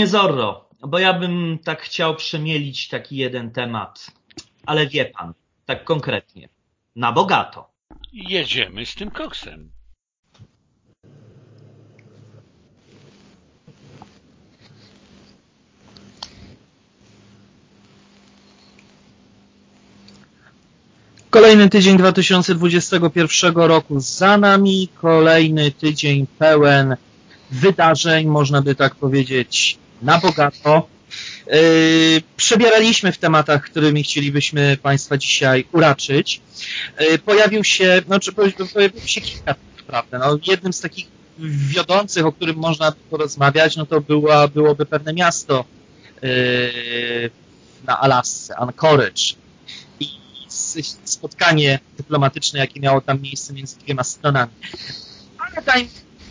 Panie Zorro, bo ja bym tak chciał przemielić taki jeden temat, ale wie pan, tak konkretnie, na bogato. Jedziemy z tym koksem. Kolejny tydzień 2021 roku za nami, kolejny tydzień pełen wydarzeń, można by tak powiedzieć, na bogato. Yy, przebieraliśmy w tematach, którymi chcielibyśmy Państwa dzisiaj uraczyć. Yy, pojawił się, znaczy pojawiło się kilka tak naprawdę. No, jednym z takich wiodących, o którym można porozmawiać, no to była, byłoby pewne miasto yy, na Alasce, Anchorage. I spotkanie dyplomatyczne, jakie miało tam miejsce między dwiema stronami. Ale dajmy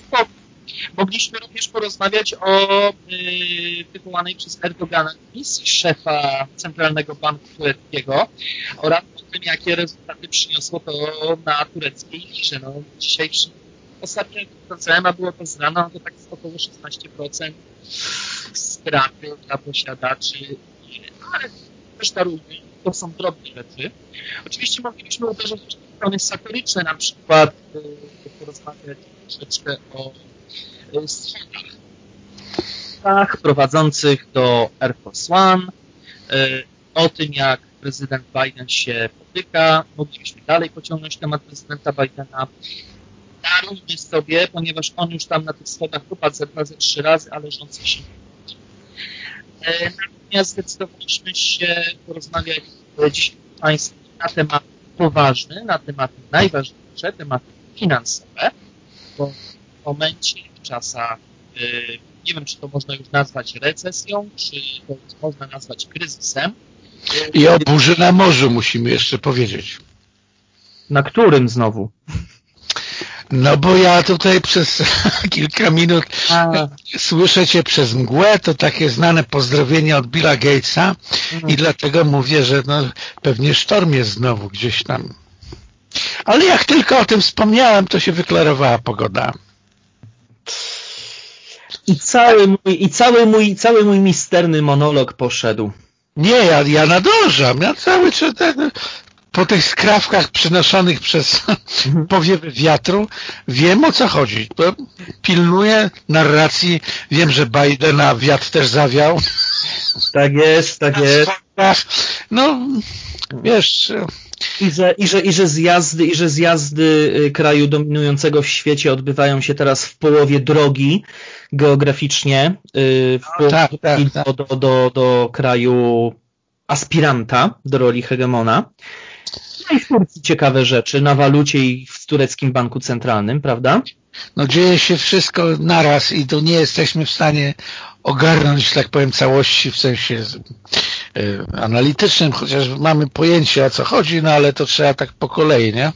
spokój Mogliśmy również porozmawiać o wywołanej przez Erdogana misji szefa Centralnego Banku Tureckiego oraz o tym, jakie rezultaty przyniosło to na tureckiej lirze. No, dzisiejszy ostatnio cena było to z rana, no to tak około 16% straty dla posiadaczy, ale też darujmy, to są drobne rzeczy. Oczywiście moglibyśmy uderzyć w strony satyryczne, na przykład yy, porozmawiać troszeczkę o schodach prowadzących do Air Force One, y, o tym, jak prezydent Biden się potyka. Moglibyśmy dalej pociągnąć temat prezydenta Bidena. Darujmy sobie, ponieważ on już tam na tych schodach upadł ze dwa, ze trzy razy, ale rządzący się nie Natomiast zdecydowaliśmy się porozmawiać dziś Państwu na temat poważny, na tematy najważniejsze, tematy finansowe, bo w momencie, czasach, y, nie wiem, czy to można już nazwać recesją, czy to można nazwać kryzysem. I o burzy na morzu musimy jeszcze powiedzieć. Na którym znowu? No bo ja tutaj przez kilka minut A. słyszę Cię przez mgłę, to takie znane pozdrowienie od Billa Gatesa mhm. i dlatego mówię, że no, pewnie sztorm jest znowu gdzieś tam. Ale jak tylko o tym wspomniałem, to się wyklarowała pogoda. I cały mój, i cały mój, cały mój misterny monolog poszedł. Nie, ja, ja nadążam. Ja cały czas po tych skrawkach przynoszonych przez powiewy wiatru wiem o co chodzi. Pilnuję narracji. Wiem, że Bidena wiatr też zawiał. Tak jest, tak jest. No, wiesz... I że, i, że, I że zjazdy, i że zjazdy y, kraju dominującego w świecie odbywają się teraz w połowie drogi geograficznie y, w no, tak, tak, tak. Do, do, do, kraju aspiranta do roli hegemona. No i w Turcji ciekawe rzeczy, na walucie i w tureckim banku centralnym, prawda? No dzieje się wszystko naraz i tu nie jesteśmy w stanie ogarnąć, tak powiem, całości w sensie analitycznym, chociaż mamy pojęcie o co chodzi, no ale to trzeba tak po kolei, nie?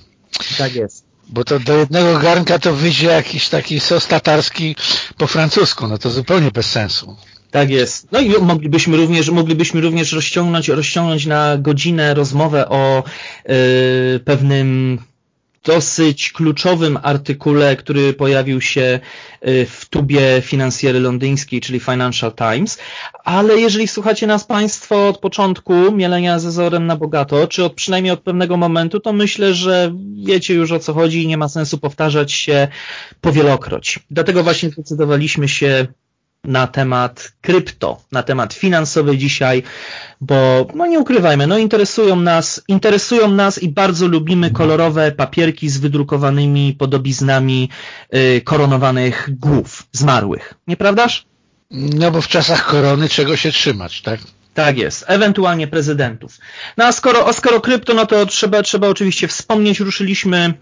Tak jest. Bo to do jednego garnka to wyjdzie jakiś taki sos tatarski po francusku, no to zupełnie bez sensu. Tak jest. No i moglibyśmy również, moglibyśmy również rozciągnąć, rozciągnąć na godzinę rozmowę o yy, pewnym dosyć kluczowym artykule, który pojawił się y, w tubie finansjery londyńskiej, czyli Financial Times, ale jeżeli słuchacie nas Państwo od początku mielenia ze zorem na bogato, czy od przynajmniej od pewnego momentu, to myślę, że wiecie już o co chodzi i nie ma sensu powtarzać się powielokroć. Dlatego właśnie zdecydowaliśmy się na temat krypto, na temat finansowy dzisiaj, bo no nie ukrywajmy, no interesują nas, interesują nas i bardzo lubimy kolorowe papierki z wydrukowanymi podobiznami y, koronowanych głów zmarłych. Nieprawdaż? No bo w czasach korony czego się trzymać, tak? Tak jest, ewentualnie prezydentów. No a skoro, a skoro krypto, no to trzeba, trzeba oczywiście wspomnieć, ruszyliśmy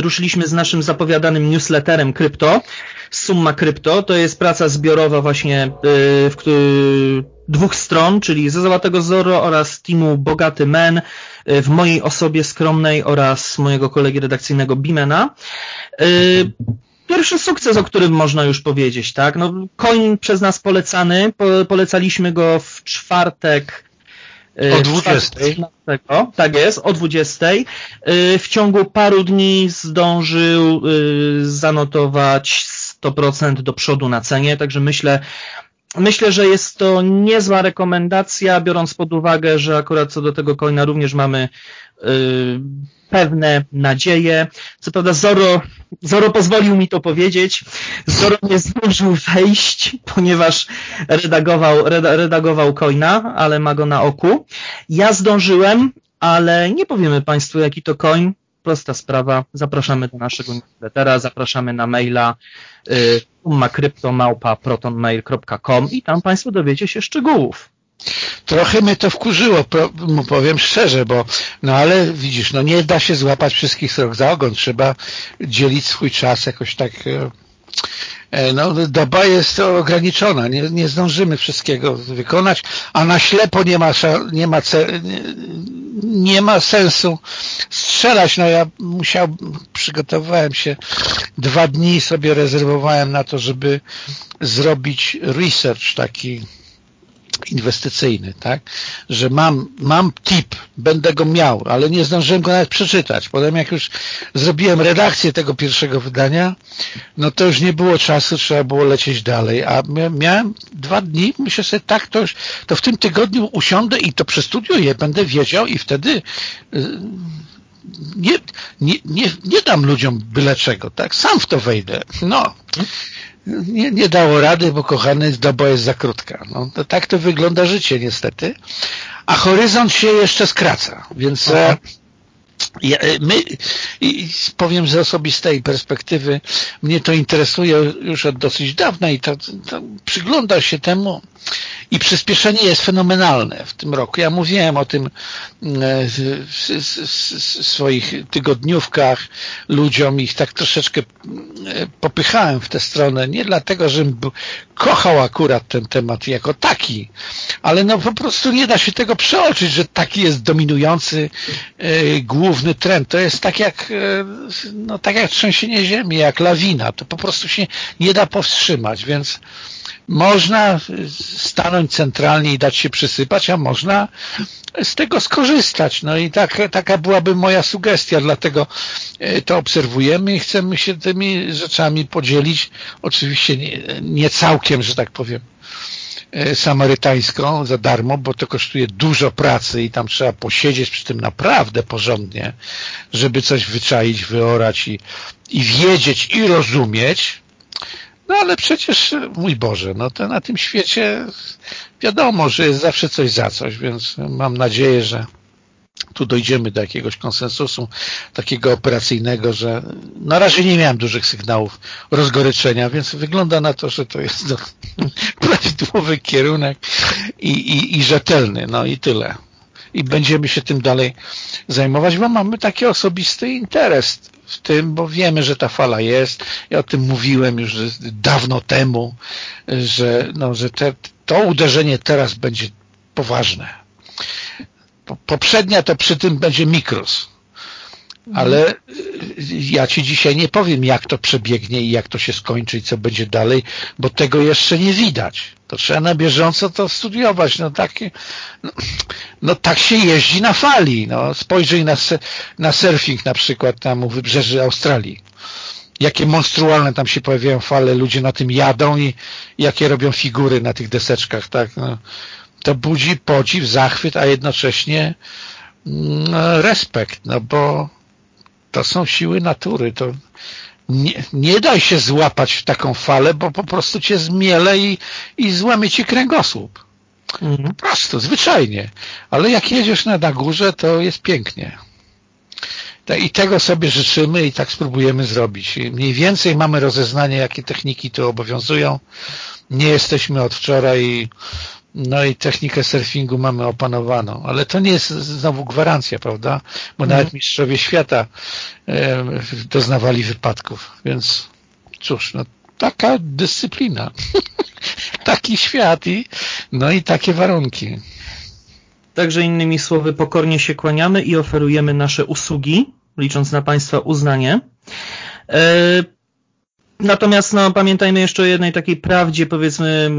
ruszyliśmy z naszym zapowiadanym newsletterem krypto, Summa Krypto. To jest praca zbiorowa właśnie y, w dwóch stron, czyli ze Załatego Zoro oraz teamu Bogaty Men y, w mojej osobie skromnej oraz mojego kolegi redakcyjnego Bimena. Pierwszy sukces, o którym można już powiedzieć, tak? No, coin przez nas polecany, polecaliśmy go w czwartek o 20. Tak jest, o 20. W ciągu paru dni zdążył zanotować 100% do przodu na cenie, także myślę, myślę, że jest to niezła rekomendacja, biorąc pod uwagę, że akurat co do tego coina również mamy pewne nadzieje. Co prawda Zoro, Zoro pozwolił mi to powiedzieć. Zoro nie zdążył wejść, ponieważ redagował, redagował coina, ale ma go na oku. Ja zdążyłem, ale nie powiemy Państwu jaki to coin. Prosta sprawa. Zapraszamy do naszego newslettera, zapraszamy na maila y, protonmail.com i tam Państwo dowiecie się szczegółów. Trochę mnie to wkurzyło, powiem szczerze, bo no ale widzisz, no nie da się złapać wszystkich rok za ogon, trzeba dzielić swój czas jakoś tak e, e, no, doba jest ograniczona, nie, nie zdążymy wszystkiego wykonać, a na ślepo nie ma, nie ma, nie, nie ma sensu strzelać. No ja musiał, przygotowałem się, dwa dni sobie rezerwowałem na to, żeby zrobić research taki inwestycyjny, tak? Że mam, mam tip, będę go miał, ale nie zdążyłem go nawet przeczytać. Potem jak już zrobiłem redakcję tego pierwszego wydania, no to już nie było czasu, trzeba było lecieć dalej, a miałem dwa dni, myślę sobie, tak, to już, to w tym tygodniu usiądę i to przestudiuję, będę wiedział i wtedy y, nie, nie, nie, nie dam ludziom byle czego, tak? Sam w to wejdę. No nie, nie dało rady, bo kochany doba jest za krótka. No, to tak to wygląda życie niestety. A horyzont się jeszcze skraca, więc e, e, my, powiem z osobistej perspektywy, mnie to interesuje już od dosyć dawna i to, to przygląda się temu, i przyspieszenie jest fenomenalne w tym roku. Ja mówiłem o tym e, w swoich tygodniówkach ludziom, ich tak troszeczkę e, popychałem w tę stronę, nie dlatego, żebym kochał akurat ten temat jako taki, ale no po prostu nie da się tego przeoczyć, że taki jest dominujący e, główny trend. To jest tak jak, no tak jak trzęsienie ziemi, jak lawina. To po prostu się nie da powstrzymać, więc można stanąć centralnie i dać się przysypać, a można z tego skorzystać. No i tak, taka byłaby moja sugestia, dlatego e, to obserwujemy i chcemy się tymi rzeczami podzielić. Oczywiście nie, nie całkiem, że tak powiem, e, samarytańską za darmo, bo to kosztuje dużo pracy i tam trzeba posiedzieć przy tym naprawdę porządnie, żeby coś wyczaić, wyorać i, i wiedzieć i rozumieć, no ale przecież, mój Boże, no to na tym świecie wiadomo, że jest zawsze coś za coś, więc mam nadzieję, że tu dojdziemy do jakiegoś konsensusu takiego operacyjnego, że na razie nie miałem dużych sygnałów rozgoryczenia, więc wygląda na to, że to jest no, prawidłowy kierunek i, i, i rzetelny, no i tyle. I będziemy się tym dalej zajmować, bo mamy taki osobisty interes w tym, bo wiemy, że ta fala jest. Ja o tym mówiłem już dawno temu, że, no, że te, to uderzenie teraz będzie poważne. Poprzednia to przy tym będzie mikros. Ale ja Ci dzisiaj nie powiem, jak to przebiegnie i jak to się skończy i co będzie dalej, bo tego jeszcze nie widać. To trzeba na bieżąco to studiować. No, takie, no, no tak się jeździ na fali. No, spojrzyj na, na surfing na przykład tam u wybrzeży Australii. Jakie monstrualne tam się pojawiają fale, ludzie na tym jadą i jakie robią figury na tych deseczkach. Tak? No, to budzi podziw, zachwyt, a jednocześnie no, respekt, no bo to są siły natury. To nie, nie daj się złapać w taką falę, bo po prostu cię zmiele i, i złamie ci kręgosłup. Mhm. Po prostu, zwyczajnie. Ale jak jedziesz na, na górze, to jest pięknie. I tego sobie życzymy i tak spróbujemy zrobić. Mniej więcej mamy rozeznanie, jakie techniki tu obowiązują. Nie jesteśmy od wczoraj no i technikę surfingu mamy opanowaną, ale to nie jest znowu gwarancja, prawda? Bo mhm. nawet mistrzowie świata e, doznawali wypadków, więc cóż, no taka dyscyplina, taki świat i no i takie warunki. Także innymi słowy pokornie się kłaniamy i oferujemy nasze usługi, licząc na Państwa uznanie. E, Natomiast no, pamiętajmy jeszcze o jednej takiej prawdzie, powiedzmy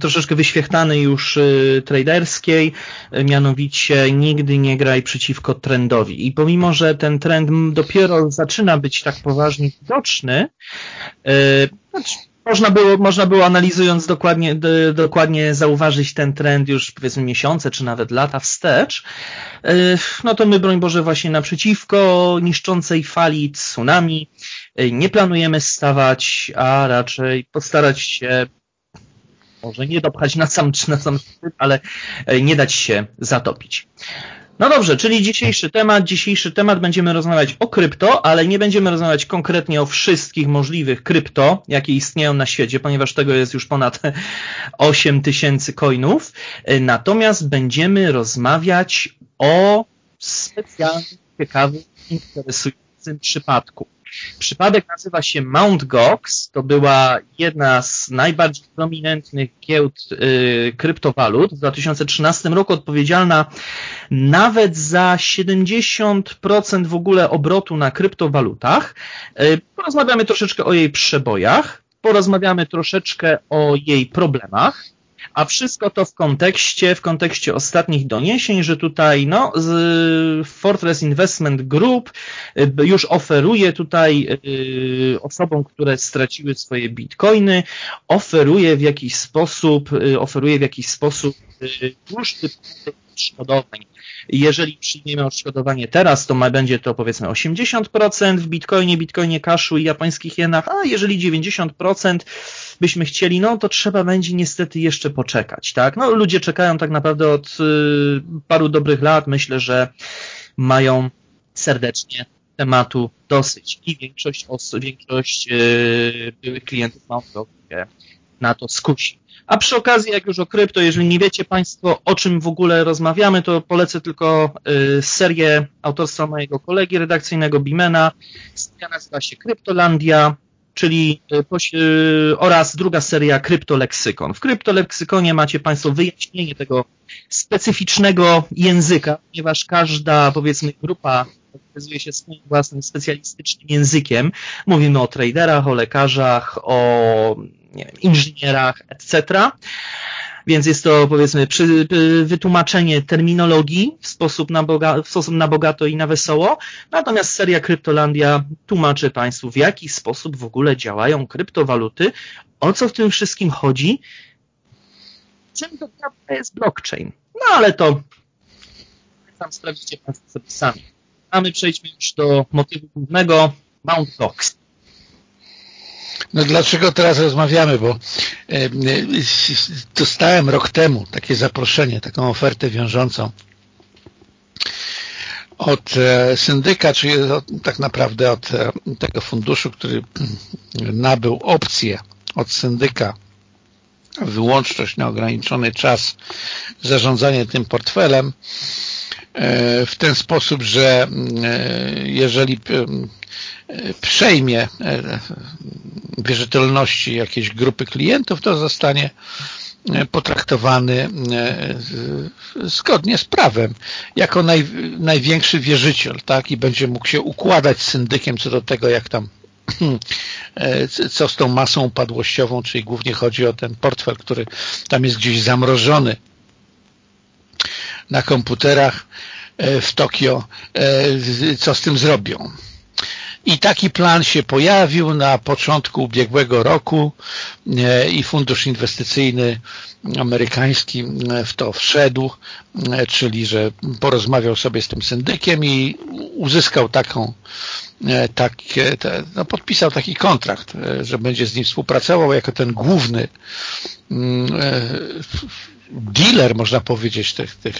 troszeczkę wyświechtanej już y, traderskiej, y, mianowicie nigdy nie graj przeciwko trendowi. I pomimo, że ten trend dopiero zaczyna być tak poważnie widoczny, y, znaczy, można było, można było analizując dokładnie, dokładnie zauważyć ten trend już powiedzmy miesiące czy nawet lata wstecz, no to my broń Boże właśnie naprzeciwko niszczącej fali tsunami nie planujemy stawać, a raczej postarać się może nie dopchać na sam, na sam szczyt, ale nie dać się zatopić. No dobrze, czyli dzisiejszy temat. Dzisiejszy temat będziemy rozmawiać o krypto, ale nie będziemy rozmawiać konkretnie o wszystkich możliwych krypto, jakie istnieją na świecie, ponieważ tego jest już ponad 8 tysięcy coinów. Natomiast będziemy rozmawiać o specjalnym, ciekawym, interesującym przypadku. Przypadek nazywa się Mt. Gox. To była jedna z najbardziej prominentnych giełd y, kryptowalut. W 2013 roku odpowiedzialna nawet za 70% w ogóle obrotu na kryptowalutach. Y, porozmawiamy troszeczkę o jej przebojach. Porozmawiamy troszeczkę o jej problemach. A wszystko to w kontekście, w kontekście ostatnich doniesień, że tutaj no, Fortress Investment Group y, już oferuje tutaj y, osobom, które straciły swoje bitcoiny, oferuje w jakiś sposób, y, oferuje w jakiś sposób już odszkodowań. Jeżeli przyjmiemy odszkodowanie teraz, to ma, będzie to powiedzmy 80% w bitcoinie, bitcoinie cashu i japońskich jenach, a jeżeli 90% byśmy chcieli, no to trzeba będzie niestety jeszcze poczekać, tak? No ludzie czekają tak naprawdę od y, paru dobrych lat, myślę, że mają serdecznie tematu dosyć i większość osób, większość yy, byłych klientów ma na to skusi. A przy okazji, jak już o krypto, jeżeli nie wiecie Państwo, o czym w ogóle rozmawiamy, to polecę tylko y, serię autorstwa mojego kolegi redakcyjnego Bimena. Seria nazywa się Kryptolandia, czyli y, y, oraz druga seria Kryptoleksykon. W Kryptoleksykonie macie Państwo wyjaśnienie tego specyficznego języka, ponieważ każda, powiedzmy, grupa charakteryzuje się swoim własnym specjalistycznym językiem. Mówimy o traderach, o lekarzach, o wiem, inżynierach, etc. Więc jest to powiedzmy przy, wytłumaczenie terminologii w sposób, na boga, w sposób na bogato i na wesoło. Natomiast seria Kryptolandia tłumaczy Państwu, w jaki sposób w ogóle działają kryptowaluty, o co w tym wszystkim chodzi, czym to jest blockchain. No ale to tam sprawdzicie Państwo sobie sami. A my przejdźmy już do motywu głównego, Mount Gox. No dlaczego teraz rozmawiamy, bo e, e, dostałem rok temu takie zaproszenie, taką ofertę wiążącą od e, syndyka, czyli tak naprawdę od tego funduszu, który nabył opcję od syndyka wyłączność na ograniczony czas zarządzanie tym portfelem w ten sposób, że jeżeli przejmie e, wierzytelności jakiejś grupy klientów, to zostanie e, potraktowany e, zgodnie z prawem jako naj, największy wierzyciel tak? i będzie mógł się układać z syndykiem co do tego, jak tam co z tą masą upadłościową, czyli głównie chodzi o ten portfel, który tam jest gdzieś zamrożony na komputerach w Tokio, co z tym zrobią. I taki plan się pojawił na początku ubiegłego roku e, i fundusz inwestycyjny amerykański e, w to wszedł, e, czyli że porozmawiał sobie z tym syndykiem i uzyskał taką tak, no podpisał taki kontrakt, że będzie z nim współpracował jako ten główny mm, dealer, można powiedzieć, tych, tych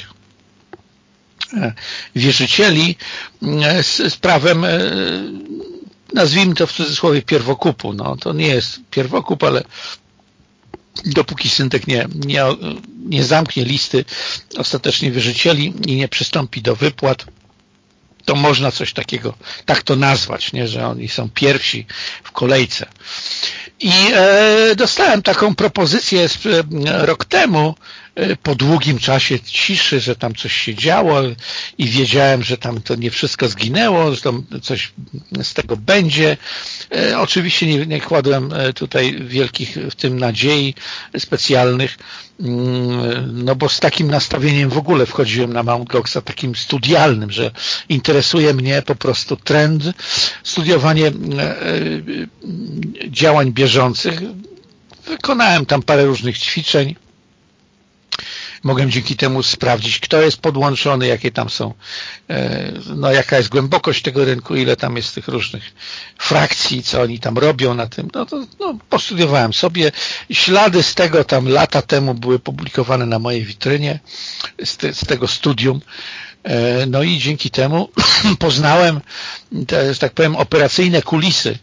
wierzycieli e, z, z prawem e, nazwijmy to w cudzysłowie pierwokupu. No, to nie jest pierwokup, ale dopóki syntek nie, nie, nie zamknie listy ostatecznie wierzycieli i nie przystąpi do wypłat, to można coś takiego, tak to nazwać, nie, że oni są pierwsi w kolejce. I e, dostałem taką propozycję z, e, rok temu, e, po długim czasie ciszy, że tam coś się działo i wiedziałem, że tam to nie wszystko zginęło, że tam coś z tego będzie. E, oczywiście nie, nie kładłem e, tutaj wielkich w tym nadziei specjalnych, mm, no bo z takim nastawieniem w ogóle wchodziłem na Mount Goxa, takim studialnym, że interesuje mnie po prostu trend, studiowanie działań bieżących, wykonałem tam parę różnych ćwiczeń. Mogłem dzięki temu sprawdzić, kto jest podłączony, jakie tam są, e, no jaka jest głębokość tego rynku, ile tam jest tych różnych frakcji, co oni tam robią na tym. No to no, postudiowałem sobie. Ślady z tego tam lata temu były publikowane na mojej witrynie, z, te, z tego studium. E, no i dzięki temu poznałem, te, że tak powiem, operacyjne kulisy,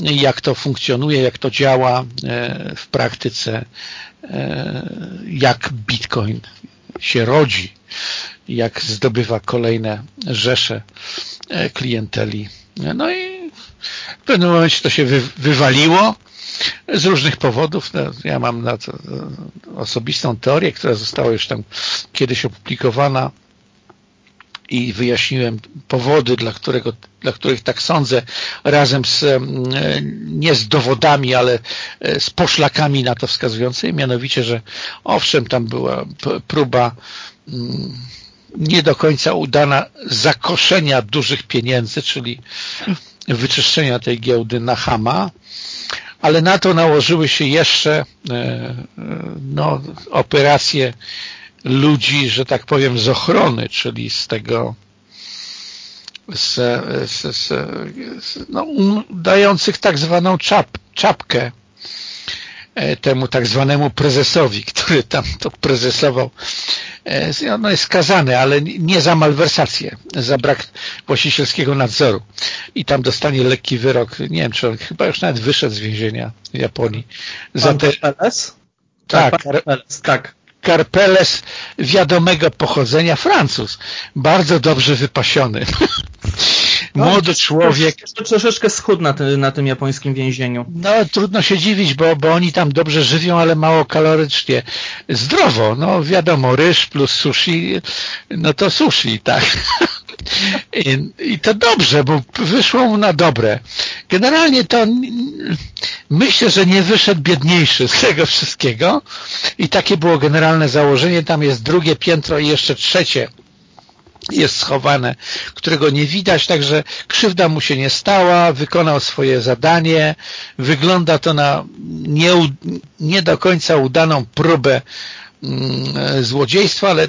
jak to funkcjonuje, jak to działa e, w praktyce, jak Bitcoin się rodzi, jak zdobywa kolejne rzesze klienteli. No i w pewnym momencie to się wywaliło z różnych powodów. No, ja mam na to osobistą teorię, która została już tam kiedyś opublikowana i wyjaśniłem powody, dla, którego, dla których tak sądzę, razem z, nie z dowodami, ale e, z poszlakami na to wskazującymi, mianowicie, że owszem, tam była próba mm, nie do końca udana zakoszenia dużych pieniędzy, czyli wyczyszczenia tej giełdy na Hama, ale na to nałożyły się jeszcze e, e, no, operacje ludzi, że tak powiem, z ochrony, czyli z tego z, z, z, no, dających tak zwaną czap, czapkę e, temu tak zwanemu prezesowi, który tam to prezesował. E, no jest skazany, ale nie za malwersację, za brak właścicielskiego nadzoru. I tam dostanie lekki wyrok. Nie wiem, czy on chyba już nawet wyszedł z więzienia w Japonii. Pan za te... Peles? Tak, tak, tak. Karpeles wiadomego pochodzenia Francuz. Bardzo dobrze wypasiony. No, Młody człowiek. Troszeczkę schudł na, ty, na tym japońskim więzieniu. No trudno się dziwić, bo, bo oni tam dobrze żywią, ale mało kalorycznie. Zdrowo, no wiadomo, ryż plus sushi, no to sushi, tak. I, I, to dobrze, bo wyszło mu na dobre. Generalnie to myślę, że nie wyszedł biedniejszy z tego wszystkiego i takie było generalne założenie. Tam jest drugie piętro i jeszcze trzecie jest schowane, którego nie widać, także krzywda mu się nie stała, wykonał swoje zadanie, wygląda to na nie, nie do końca udaną próbę mm, złodziejstwa, ale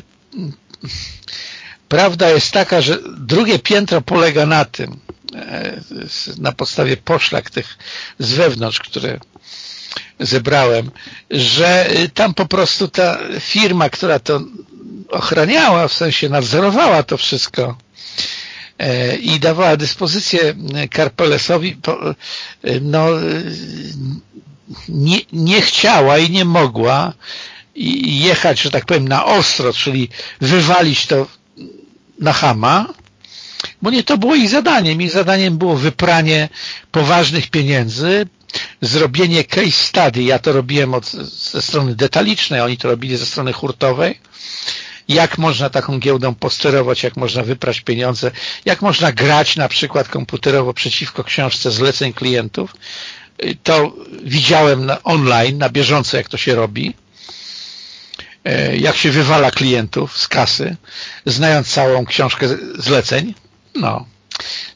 Prawda jest taka, że drugie piętro polega na tym, e, na podstawie poszlak tych z wewnątrz, które zebrałem, że tam po prostu ta firma, która to ochraniała, w sensie nadzorowała to wszystko e, i dawała dyspozycję Karpelesowi, e, no nie, nie chciała i nie mogła jechać, że tak powiem, na ostro, czyli wywalić to na Hama, bo nie to było ich zadaniem. Ich zadaniem było wypranie poważnych pieniędzy, zrobienie case study. Ja to robiłem od, ze strony detalicznej, oni to robili ze strony hurtowej. Jak można taką giełdą posterować, jak można wyprać pieniądze, jak można grać na przykład komputerowo przeciwko książce zleceń klientów. To widziałem na online, na bieżąco, jak to się robi jak się wywala klientów z kasy, znając całą książkę zleceń. No,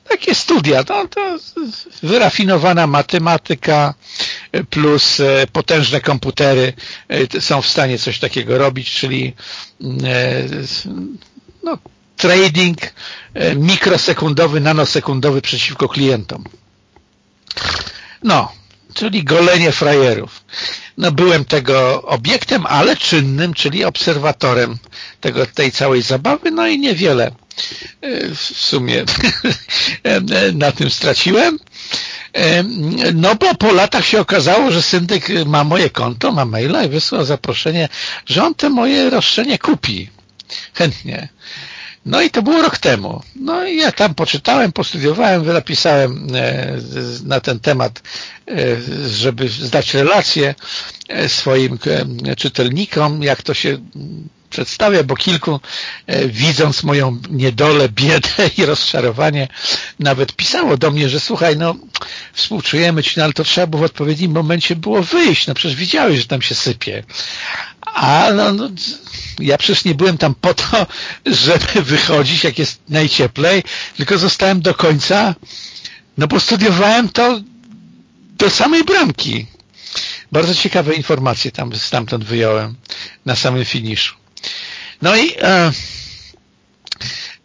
takie studia, to, to wyrafinowana matematyka plus e, potężne komputery e, są w stanie coś takiego robić, czyli no, trading mikrosekundowy, nanosekundowy przeciwko klientom. No, czyli golenie frajerów. No byłem tego obiektem, ale czynnym, czyli obserwatorem tego, tej całej zabawy, no i niewiele e, w sumie na tym straciłem. E, no bo po latach się okazało, że syndyk ma moje konto, ma maila i wysłał zaproszenie, że on te moje roszczenie kupi. Chętnie. No i to było rok temu. No i ja tam poczytałem, postudiowałem, napisałem e, na ten temat, e, żeby zdać relację e, swoim czytelnikom, jak to się przedstawia, bo kilku widząc moją niedolę, biedę i rozczarowanie nawet pisało do mnie, że słuchaj, no współczujemy Ci, no ale to trzeba było w odpowiednim momencie było wyjść, no przecież widziałeś, że tam się sypie. A no, no ja przecież nie byłem tam po to, żeby wychodzić, jak jest najcieplej, tylko zostałem do końca, no bo studiowałem to do samej bramki. Bardzo ciekawe informacje tam stamtąd wyjąłem na samym finiszu. No i e,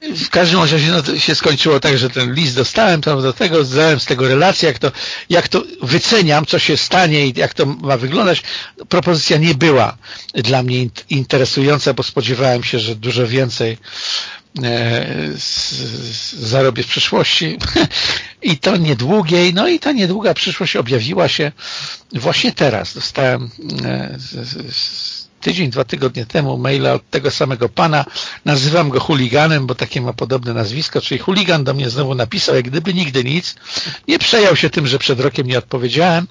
w każdym razie no, się skończyło tak, że ten list dostałem tam do tego, zdałem z tego relację, jak to, jak to wyceniam, co się stanie i jak to ma wyglądać. Propozycja nie była dla mnie interesująca, bo spodziewałem się, że dużo więcej e, zarobię w przyszłości i to niedługiej, no i ta niedługa przyszłość objawiła się właśnie teraz. Dostałem e, tydzień, dwa tygodnie temu maila od tego samego pana. Nazywam go chuliganem, bo takie ma podobne nazwisko, czyli chuligan do mnie znowu napisał, jak gdyby nigdy nic. Nie przejął się tym, że przed rokiem nie odpowiedziałem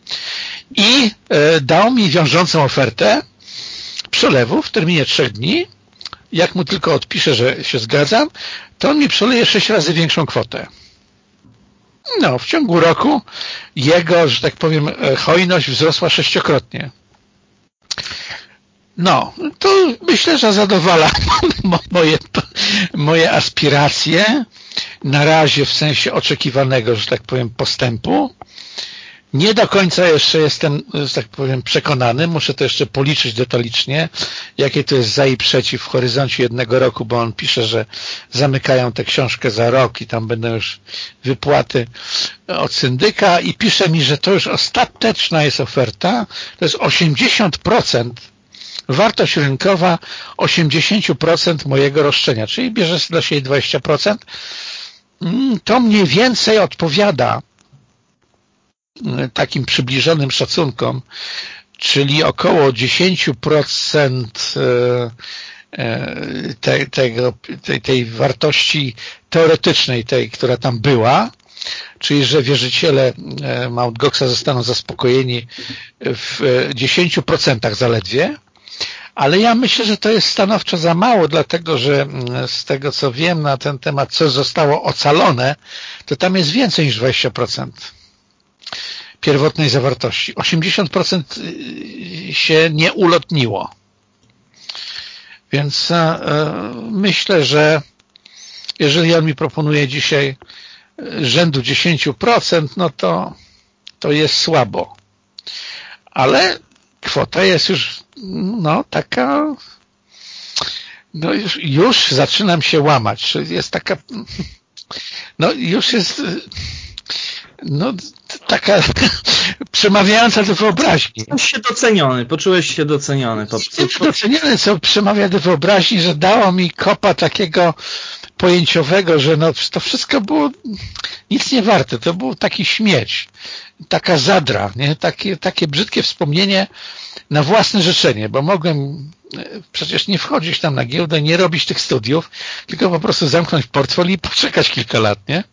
i e, dał mi wiążącą ofertę przelewu w terminie trzech dni. Jak mu tylko odpiszę, że się zgadzam, to on mi przeleje sześć razy większą kwotę. No, w ciągu roku jego, że tak powiem, e, hojność wzrosła sześciokrotnie. No, to myślę, że zadowala moje, moje aspiracje na razie w sensie oczekiwanego, że tak powiem, postępu. Nie do końca jeszcze jestem, że tak powiem, przekonany. Muszę to jeszcze policzyć detalicznie, jakie to jest za i przeciw w horyzoncie jednego roku, bo on pisze, że zamykają tę książkę za rok i tam będą już wypłaty od syndyka i pisze mi, że to już ostateczna jest oferta. To jest 80% wartość rynkowa 80% mojego roszczenia, czyli bierze dla siebie 20%, mm, to mniej więcej odpowiada mm, takim przybliżonym szacunkom, czyli około 10% e, e, tej, tego, tej, tej wartości teoretycznej, tej, która tam była, czyli że wierzyciele e, Mount Goxa zostaną zaspokojeni w 10% zaledwie, ale ja myślę, że to jest stanowczo za mało, dlatego że mm, z tego co wiem na ten temat, co zostało ocalone, to tam jest więcej niż 20% pierwotnej zawartości. 80% y, się nie ulotniło. Więc e, myślę, że jeżeli on mi proponuje dzisiaj e, rzędu 10%, no to, to jest słabo. Ale kwota jest już no taka no już, już zaczynam się łamać. Jest taka no już jest no taka przemawiająca do wyobraźni. Poczułeś się doceniony, poczułeś się doceniony. Po, po, doceniony, co przemawia do wyobraźni, że dało mi kopa takiego pojęciowego, że no to wszystko było nic nie warte, to był taki śmieć, taka zadra, nie? Takie, takie brzydkie wspomnienie na własne życzenie, bo mogłem e, przecież nie wchodzić tam na giełdę, nie robić tych studiów, tylko po prostu zamknąć portfel i poczekać kilka lat, nie?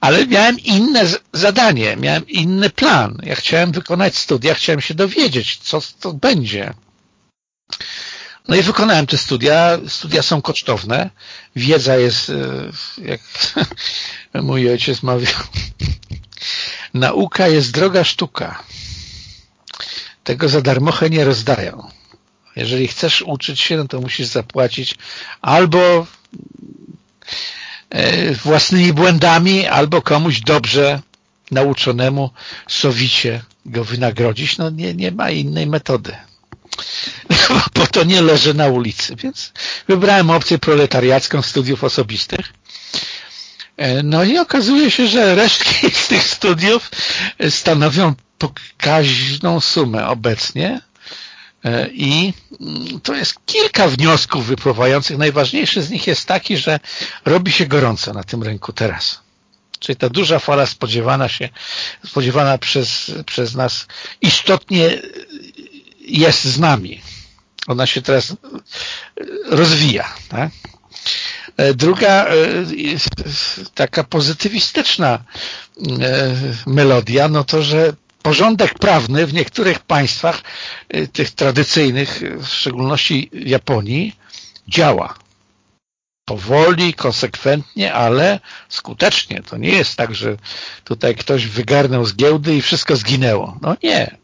Ale miałem inne zadanie, miałem inny plan. Ja chciałem wykonać studia, chciałem się dowiedzieć, co to będzie. No i wykonałem te studia. Studia są kosztowne. Wiedza jest, e, jak mój ojciec mawiał, nauka jest droga sztuka. Tego za darmochę nie rozdają. Jeżeli chcesz uczyć się, no to musisz zapłacić albo e, własnymi błędami, albo komuś dobrze nauczonemu sowicie go wynagrodzić. No nie, nie ma innej metody. bo to nie leży na ulicy. Więc wybrałem opcję proletariacką studiów osobistych. E, no i okazuje się, że resztki z tych studiów stanowią pokaźną sumę obecnie e, i mm, to jest kilka wniosków wypływających. Najważniejszy z nich jest taki, że robi się gorąco na tym rynku teraz. Czyli ta duża fala spodziewana się, spodziewana przez, przez nas istotnie jest z nami. Ona się teraz rozwija. Tak? E, druga e, taka pozytywistyczna e, melodia, no to, że porządek prawny w niektórych państwach tych tradycyjnych, w szczególności Japonii, działa. Powoli, konsekwentnie, ale skutecznie. To nie jest tak, że tutaj ktoś wygarnął z giełdy i wszystko zginęło. No nie.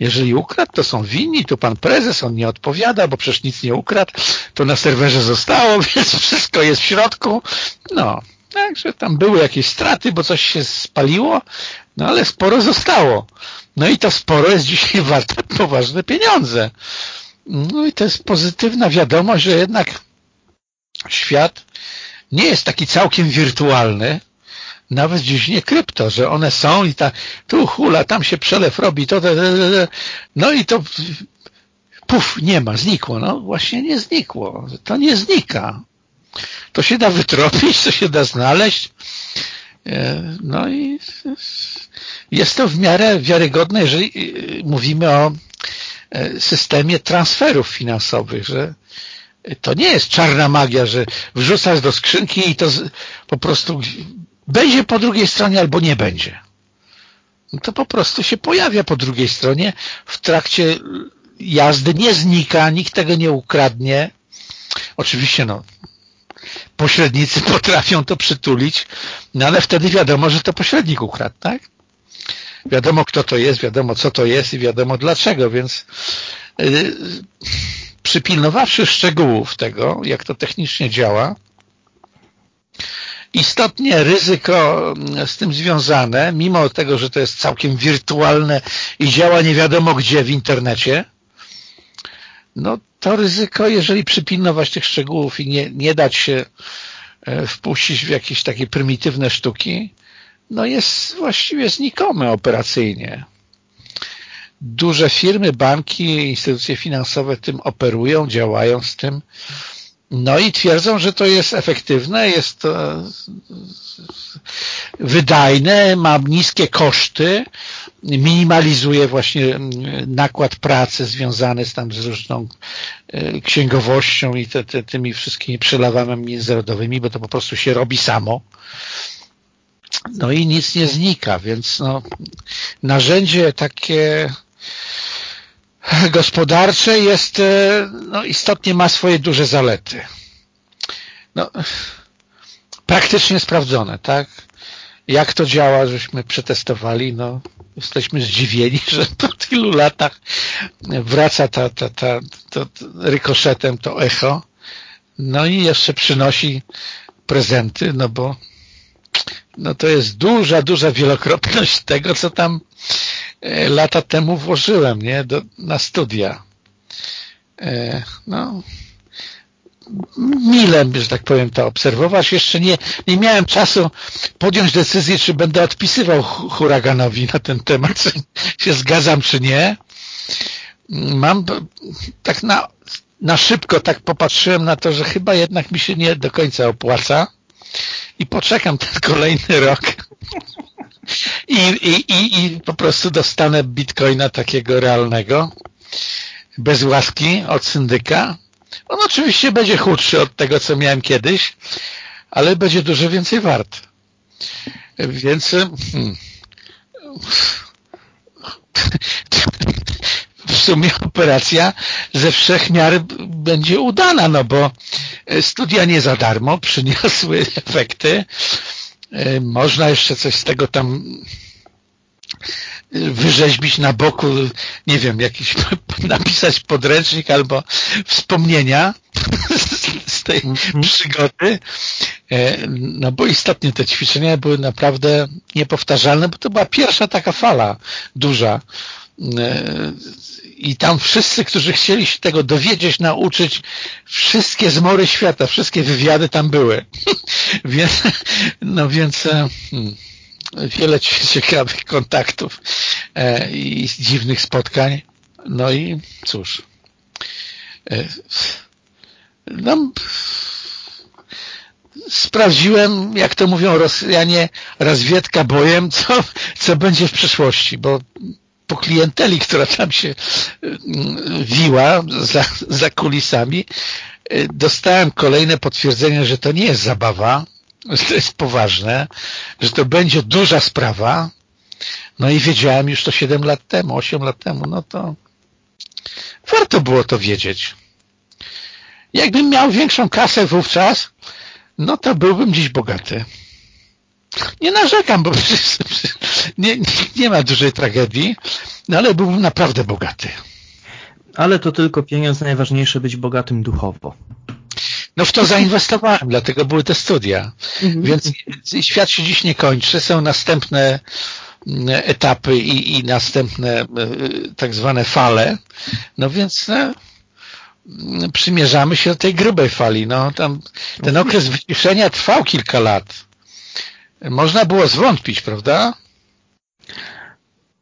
Jeżeli ukradł, to są winni, tu pan prezes, on nie odpowiada, bo przecież nic nie ukradł, to na serwerze zostało, więc wszystko jest w środku. No, Także tam były jakieś straty, bo coś się spaliło, no ale sporo zostało. No i to sporo jest dzisiaj warte poważne pieniądze. No i to jest pozytywna wiadomość, że jednak świat nie jest taki całkiem wirtualny, nawet w dziedzinie krypto, że one są i ta, tu hula, tam się przelew robi, to, to, to, to no i to puf, nie ma, znikło. No właśnie nie znikło. To nie znika. To się da wytropić, to się da znaleźć. E, no i jest to w miarę wiarygodne, jeżeli e, mówimy o e, systemie transferów finansowych, że to nie jest czarna magia, że wrzucasz do skrzynki i to po prostu będzie po drugiej stronie albo nie będzie. No to po prostu się pojawia po drugiej stronie w trakcie jazdy, nie znika, nikt tego nie ukradnie. Oczywiście no, pośrednicy potrafią to przytulić, no ale wtedy wiadomo, że to pośrednik ukradł, tak? Wiadomo kto to jest, wiadomo co to jest i wiadomo dlaczego, więc yy, przypilnowawszy szczegółów tego, jak to technicznie działa, istotnie ryzyko z tym związane, mimo tego, że to jest całkiem wirtualne i działa nie wiadomo gdzie w internecie, no to ryzyko, jeżeli przypilnować tych szczegółów i nie, nie dać się e, wpuścić w jakieś takie prymitywne sztuki, no jest właściwie znikome operacyjnie. Duże firmy, banki, instytucje finansowe tym operują, działają z tym, no i twierdzą, że to jest efektywne, jest to wydajne, ma niskie koszty, minimalizuje właśnie nakład pracy związany z tam z różną e, księgowością i te, te, tymi wszystkimi przelewami międzynarodowymi, bo to po prostu się robi samo. No i nic nie znika, więc no, narzędzie takie gospodarcze jest, e, no, istotnie ma swoje duże zalety. No, praktycznie sprawdzone, tak? Jak to działa, żeśmy przetestowali, no, jesteśmy zdziwieni, że po tylu latach wraca ta, ta, ta, to, rykoszetem to echo, no i jeszcze przynosi prezenty, no bo no to jest duża, duża wielokrotność tego, co tam lata temu włożyłem, nie, Do, na studia. E, no, mile, że tak powiem, to obserwować. Jeszcze nie, nie miałem czasu podjąć decyzję, czy będę odpisywał huraganowi na ten temat, czy się zgadzam, czy nie. Mam tak na, na szybko tak popatrzyłem na to, że chyba jednak mi się nie do końca opłaca i poczekam ten kolejny rok i, i, i, i po prostu dostanę bitcoina takiego realnego, bez łaski od syndyka. On oczywiście będzie chudszy od tego, co miałem kiedyś, ale będzie dużo więcej wart. Więc hmm, w sumie operacja ze wszech miar będzie udana, no bo studia nie za darmo przyniosły efekty. E, można jeszcze coś z tego tam wyrzeźbić na boku, nie wiem, jakiś napisać podręcznik albo wspomnienia z tej mm-hmm. przygody. E, no bo istotnie te ćwiczenia były naprawdę niepowtarzalne, bo to była pierwsza taka fala duża e, i tam wszyscy, którzy chcieli się tego dowiedzieć, nauczyć, wszystkie zmory świata, wszystkie wywiady tam były. więc, no więc e, hmm, wiele ciekawych kontaktów e, i dziwnych spotkań. No i cóż, e, no, sprawdziłem, jak to mówią Rosjanie, razwiedka bojem, co, co będzie w przyszłości, bo po klienteli, która tam się mm, wiła za, za kulisami, y, dostałem kolejne potwierdzenie, że to nie jest zabawa, że to jest poważne, że to będzie duża sprawa. No i wiedziałem już to 7 lat temu, 8 lat temu, no to warto było to wiedzieć. Jakbym miał większą kasę wówczas, no to byłbym dziś bogaty. Nie narzekam, bo nie, nie ma dużej tragedii, no ale byłbym naprawdę bogaty. Ale to tylko pieniądz, najważniejsze być bogatym duchowo. No w to zainwestowałem, dlatego były te studia. Mhm. Więc świat się dziś nie kończy, są następne mm, etapy i, i następne e, tak zwane fale. No więc no, przymierzamy się do tej grubej fali. No, tam ten okres wyciszenia trwał kilka lat. Można było zwątpić, prawda?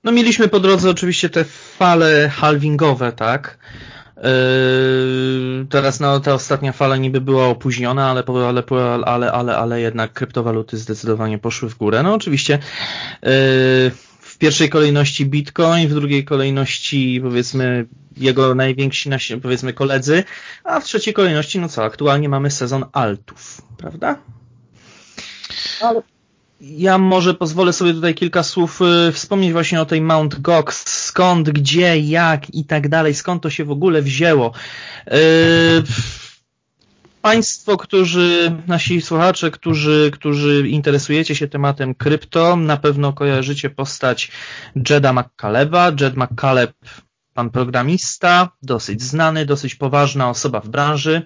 No mieliśmy po drodze oczywiście te fale halvingowe, tak? Yy, teraz no, ta ostatnia fala niby była opóźniona, ale, ale, ale, ale, ale jednak kryptowaluty zdecydowanie poszły w górę. No oczywiście yy, w pierwszej kolejności Bitcoin, w drugiej kolejności powiedzmy jego najwięksi nasi, powiedzmy koledzy, a w trzeciej kolejności, no co, aktualnie mamy sezon altów, prawda? Ale ja może pozwolę sobie tutaj kilka słów y, wspomnieć właśnie o tej Mount Gox, skąd, gdzie, jak i tak dalej, skąd to się w ogóle wzięło. Y, państwo, którzy, nasi słuchacze, którzy, którzy interesujecie się tematem krypto, na pewno kojarzycie postać Jeda McCaleba. Jed McCaleb, pan programista, dosyć znany, dosyć poważna osoba w branży.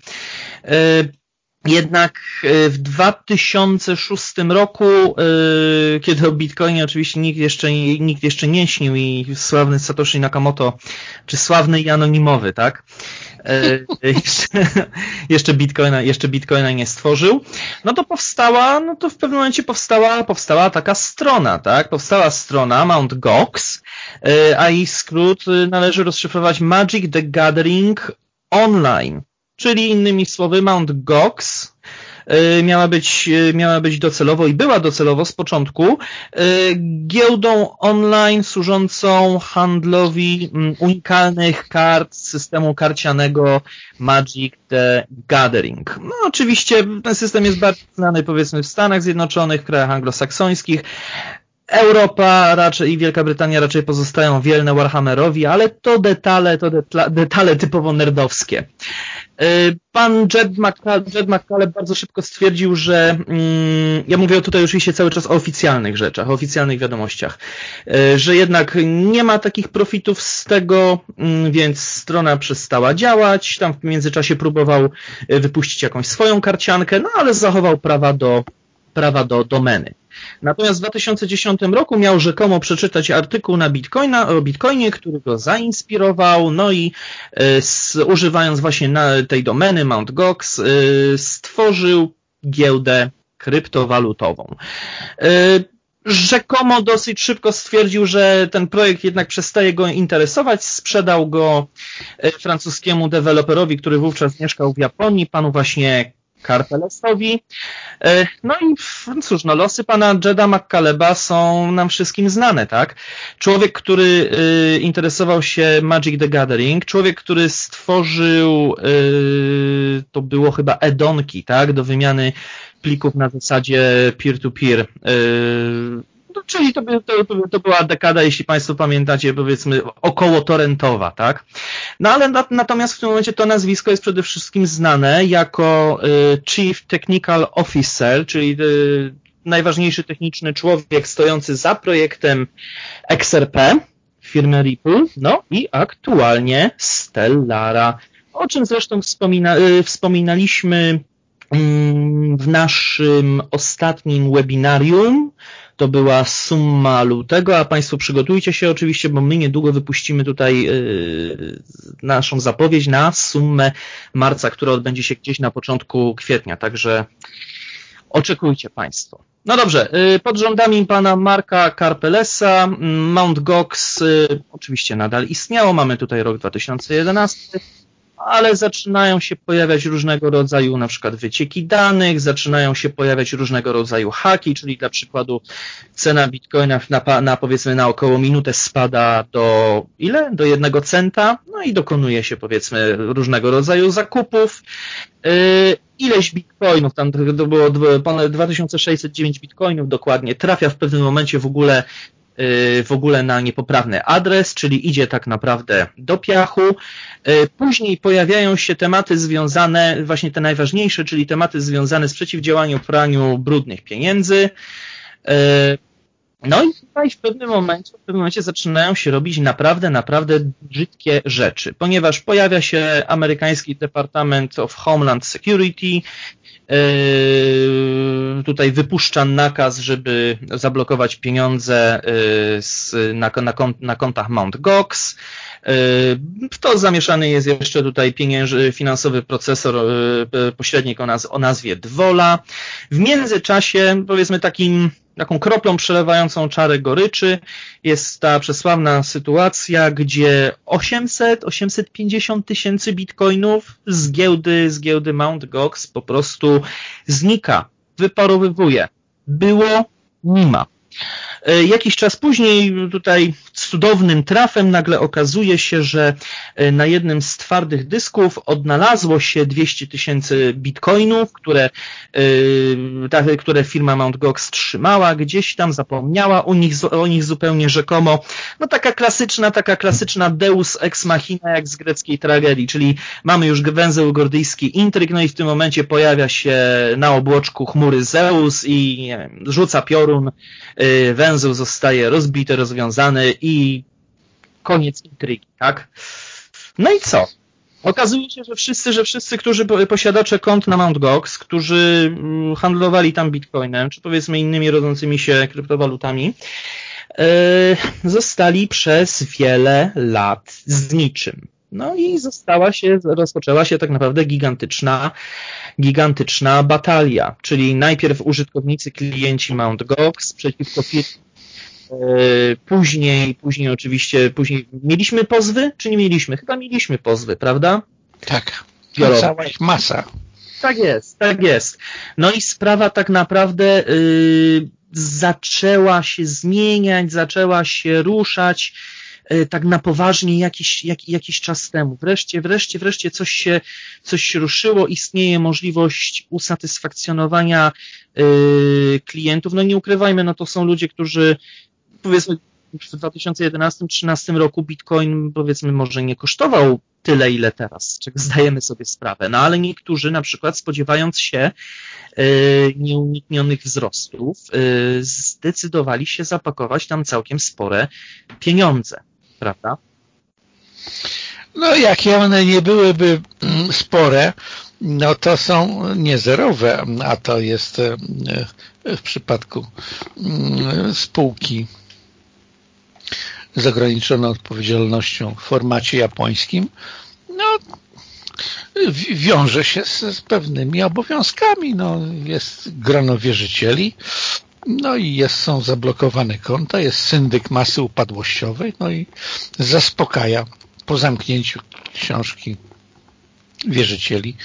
Jednak e, w 2006 roku, e, kiedy o Bitcoinie oczywiście nikt jeszcze, nikt jeszcze nie śnił i sławny Satoshi Nakamoto, czy sławny i anonimowy, tak? E, jeszcze, Bitcoina, jeszcze Bitcoina nie stworzył, no to powstała, no to w pewnym momencie powstała, powstała taka strona, tak? Powstała strona Mount Gox, a jej skrót należy rozszyfrować Magic the Gathering Online czyli innymi słowy Mount Gox y, miała być, y, miała być docelowo i była docelowo z początku y, giełdą online służącą handlowi mm, unikalnych kart systemu karcianego Magic the Gathering. No oczywiście ten system jest bardzo znany powiedzmy w Stanach Zjednoczonych, w krajach anglosaksońskich, Europa raczej i Wielka Brytania raczej pozostają wielne Warhammerowi, ale to detale, to detale typowo nerdowskie. Y, pan Jed, McCall, Jed McCalleb bardzo szybko stwierdził, że mm, ja mówię tutaj oczywiście cały czas o oficjalnych rzeczach, o oficjalnych wiadomościach, y, że jednak nie ma takich profitów z tego, mm, więc strona przestała działać, tam w międzyczasie próbował y, wypuścić jakąś swoją karciankę, no ale zachował prawa do, prawa do domeny. Natomiast w 2010 roku miał rzekomo przeczytać artykuł na Bitcoina, o Bitcoinie, który go zainspirował, no i z, e, używając właśnie tej domeny Mt. Gox y, stworzył giełdę kryptowalutową. Y, rzekomo dosyć szybko stwierdził, że ten projekt jednak przestaje go interesować, sprzedał go francuskiemu deweloperowi, który wówczas mieszkał w Japonii, panu właśnie Karpelesowi. E, no i cóż, no losy pana Jeda McCaleba są nam wszystkim znane, tak? Człowiek, który y, interesował się Magic the Gathering, człowiek, który stworzył, y, to było chyba edonki, tak? Do wymiany plików na zasadzie peer-to-peer. -peer. No, czyli to, to, to, była dekada, jeśli Państwo pamiętacie, powiedzmy około torentowa, tak? No ale natomiast w tym momencie to nazwisko jest przede wszystkim znane jako y, Chief Technical Officer, czyli y, najważniejszy techniczny człowiek stojący za projektem XRP firmy Ripple, no i aktualnie Stellara, o czym zresztą wspomina, y, wspominaliśmy mm, w naszym ostatnim webinarium, to była summa lutego, a Państwo przygotujcie się oczywiście, bo my niedługo wypuścimy tutaj yy, naszą zapowiedź na sumę marca, która odbędzie się gdzieś na początku kwietnia, także oczekujcie Państwo. No dobrze, yy, pod rządami pana Marka Carpelesa Mount Gox yy, oczywiście nadal istniało, mamy tutaj rok 2011, ale zaczynają się pojawiać różnego rodzaju na przykład wycieki danych, zaczynają się pojawiać różnego rodzaju haki, czyli dla przykładu cena bitcoina na, na powiedzmy na około minutę spada do ile? Do jednego centa, no i dokonuje się powiedzmy różnego rodzaju zakupów. Yy, ileś bitcoinów, tam to było ponad 2609 bitcoinów dokładnie, trafia w pewnym momencie w ogóle w ogóle na niepoprawny adres, czyli idzie tak naprawdę do piachu. Y, później pojawiają się tematy związane, właśnie te najważniejsze, czyli tematy związane z przeciwdziałaniem praniu brudnych pieniędzy. No i tutaj w pewnym momencie, w pewnym momencie zaczynają się robić naprawdę, naprawdę brzydkie rzeczy, ponieważ pojawia się amerykański Department of Homeland Security, yy, tutaj wypuszcza nakaz, żeby zablokować pieniądze yy, z, na, kontach Mt. Gox, w to zamieszany jest jeszcze tutaj finansowy procesor, pośrednik o, o nazwie Dwola. W międzyczasie, powiedzmy takim taką kroplą przelewającą czarę goryczy jest ta przesławna sytuacja, gdzie 800-850 tysięcy bitcoinów z giełdy, z giełdy Mt. Gox po prostu znika, wyparowywuje. Było, nie ma. E, jakiś czas później tutaj cudownym trafem nagle okazuje się, że e, na jednym z twardych dysków odnalazło się 200 tysięcy bitcoinów, które, e, które firma Mt. Gox trzymała, gdzieś tam zapomniała o nich, o nich zupełnie rzekomo. No taka klasyczna, taka klasyczna deus ex machina jak z greckiej tragedii, czyli mamy już węzeł gordyjski intryg, no i w tym momencie pojawia się na obłoczku chmury Zeus i wiem, rzuca piorun, węzeł zostaje rozbity, rozwiązany i koniec intrygi, tak? No i co? Okazuje się, że wszyscy, że wszyscy, którzy posiadacze kont na Mt. Gox, którzy mm, handlowali tam bitcoinem, czy powiedzmy innymi rodzącymi się kryptowalutami, e, zostali przez wiele lat z niczym. No i została się, rozpoczęła się tak naprawdę gigantyczna, gigantyczna batalia, czyli najpierw użytkownicy, klienci Mt. Gox przeciwko firmie później, później oczywiście, później mieliśmy pozwy, czy nie mieliśmy? Chyba mieliśmy pozwy, prawda? Tak. Cała ich masa. Tak jest, tak jest. No i sprawa tak naprawdę yy, zaczęła się zmieniać, zaczęła się ruszać yy, tak na poważnie jakiś, jak, jakiś czas temu. Wreszcie, wreszcie, wreszcie coś się, coś się ruszyło, istnieje możliwość usatysfakcjonowania yy, klientów. No nie ukrywajmy, no to są ludzie, którzy powiedzmy w 2011-2013 roku Bitcoin powiedzmy może nie kosztował tyle, ile teraz, czego zdajemy sobie sprawę. No ale niektórzy na przykład spodziewając się y, nieuniknionych wzrostów y, zdecydowali się zapakować tam całkiem spore pieniądze, prawda? No jakie one nie byłyby mm, spore, no to są niezerowe, a to jest y, w przypadku mm, spółki z ograniczoną odpowiedzialnością w formacie japońskim, no, wiąże się z, z pewnymi obowiązkami. No, jest grono wierzycieli, no i jest, są zablokowane konta, jest syndyk masy upadłościowej, no i zaspokaja po zamknięciu książki wierzycieli.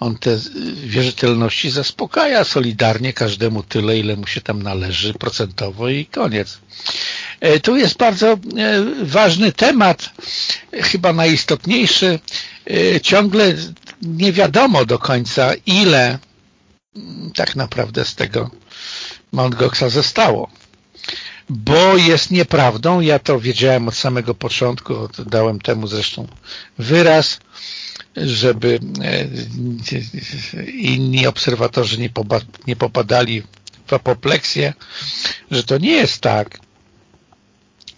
On te wierzytelności zaspokaja solidarnie każdemu tyle, ile mu się tam należy procentowo i koniec. E, tu jest bardzo e, ważny temat, chyba najistotniejszy. E, ciągle nie wiadomo do końca, ile mm, tak naprawdę z tego Mount Goxa zostało. Bo jest nieprawdą, ja to wiedziałem od samego początku, dałem temu zresztą wyraz, żeby inni obserwatorzy nie, popadali w apopleksję, że to nie jest tak,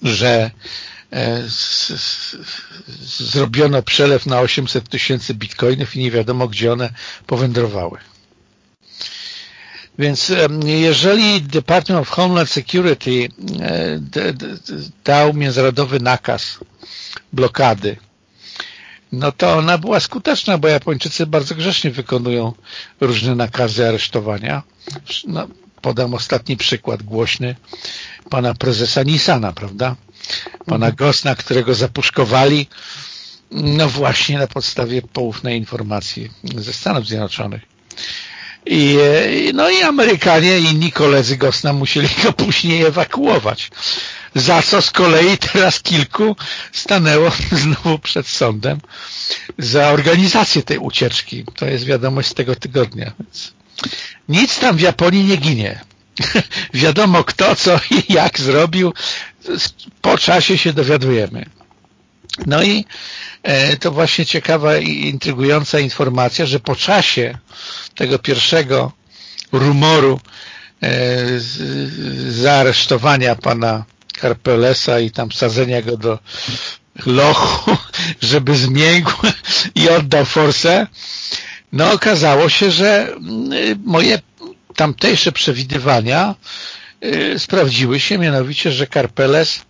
że e, zrobiono przelew na 800 tysięcy bitcoinów i nie wiadomo, gdzie one powędrowały. Więc jeżeli Department of Homeland Security e, dał międzynarodowy nakaz blokady, no to ona była skuteczna, bo Japończycy bardzo grzecznie wykonują różne nakazy aresztowania. No, podam ostatni przykład głośny pana prezesa Nisana, prawda? Pana mhm. Gosna, którego zapuszkowali no właśnie na podstawie poufnej informacji ze Stanów Zjednoczonych. I, no i Amerykanie i inni koledzy Gosna musieli go później ewakuować. Za co z kolei teraz kilku stanęło znowu przed sądem za organizację tej ucieczki. To jest wiadomość z tego tygodnia. Więc nic tam w Japonii nie ginie. Wiadomo kto, co i jak zrobił. Po czasie się dowiadujemy. No i e, to właśnie ciekawa i intrygująca informacja, że po czasie tego pierwszego rumoru zaaresztowania pana Karpelesa i tam wsadzenia go do lochu, żeby zmiękł i oddał forsę, no okazało się, że mm, moje tamtejsze przewidywania y, sprawdziły się, mianowicie, że Karpeles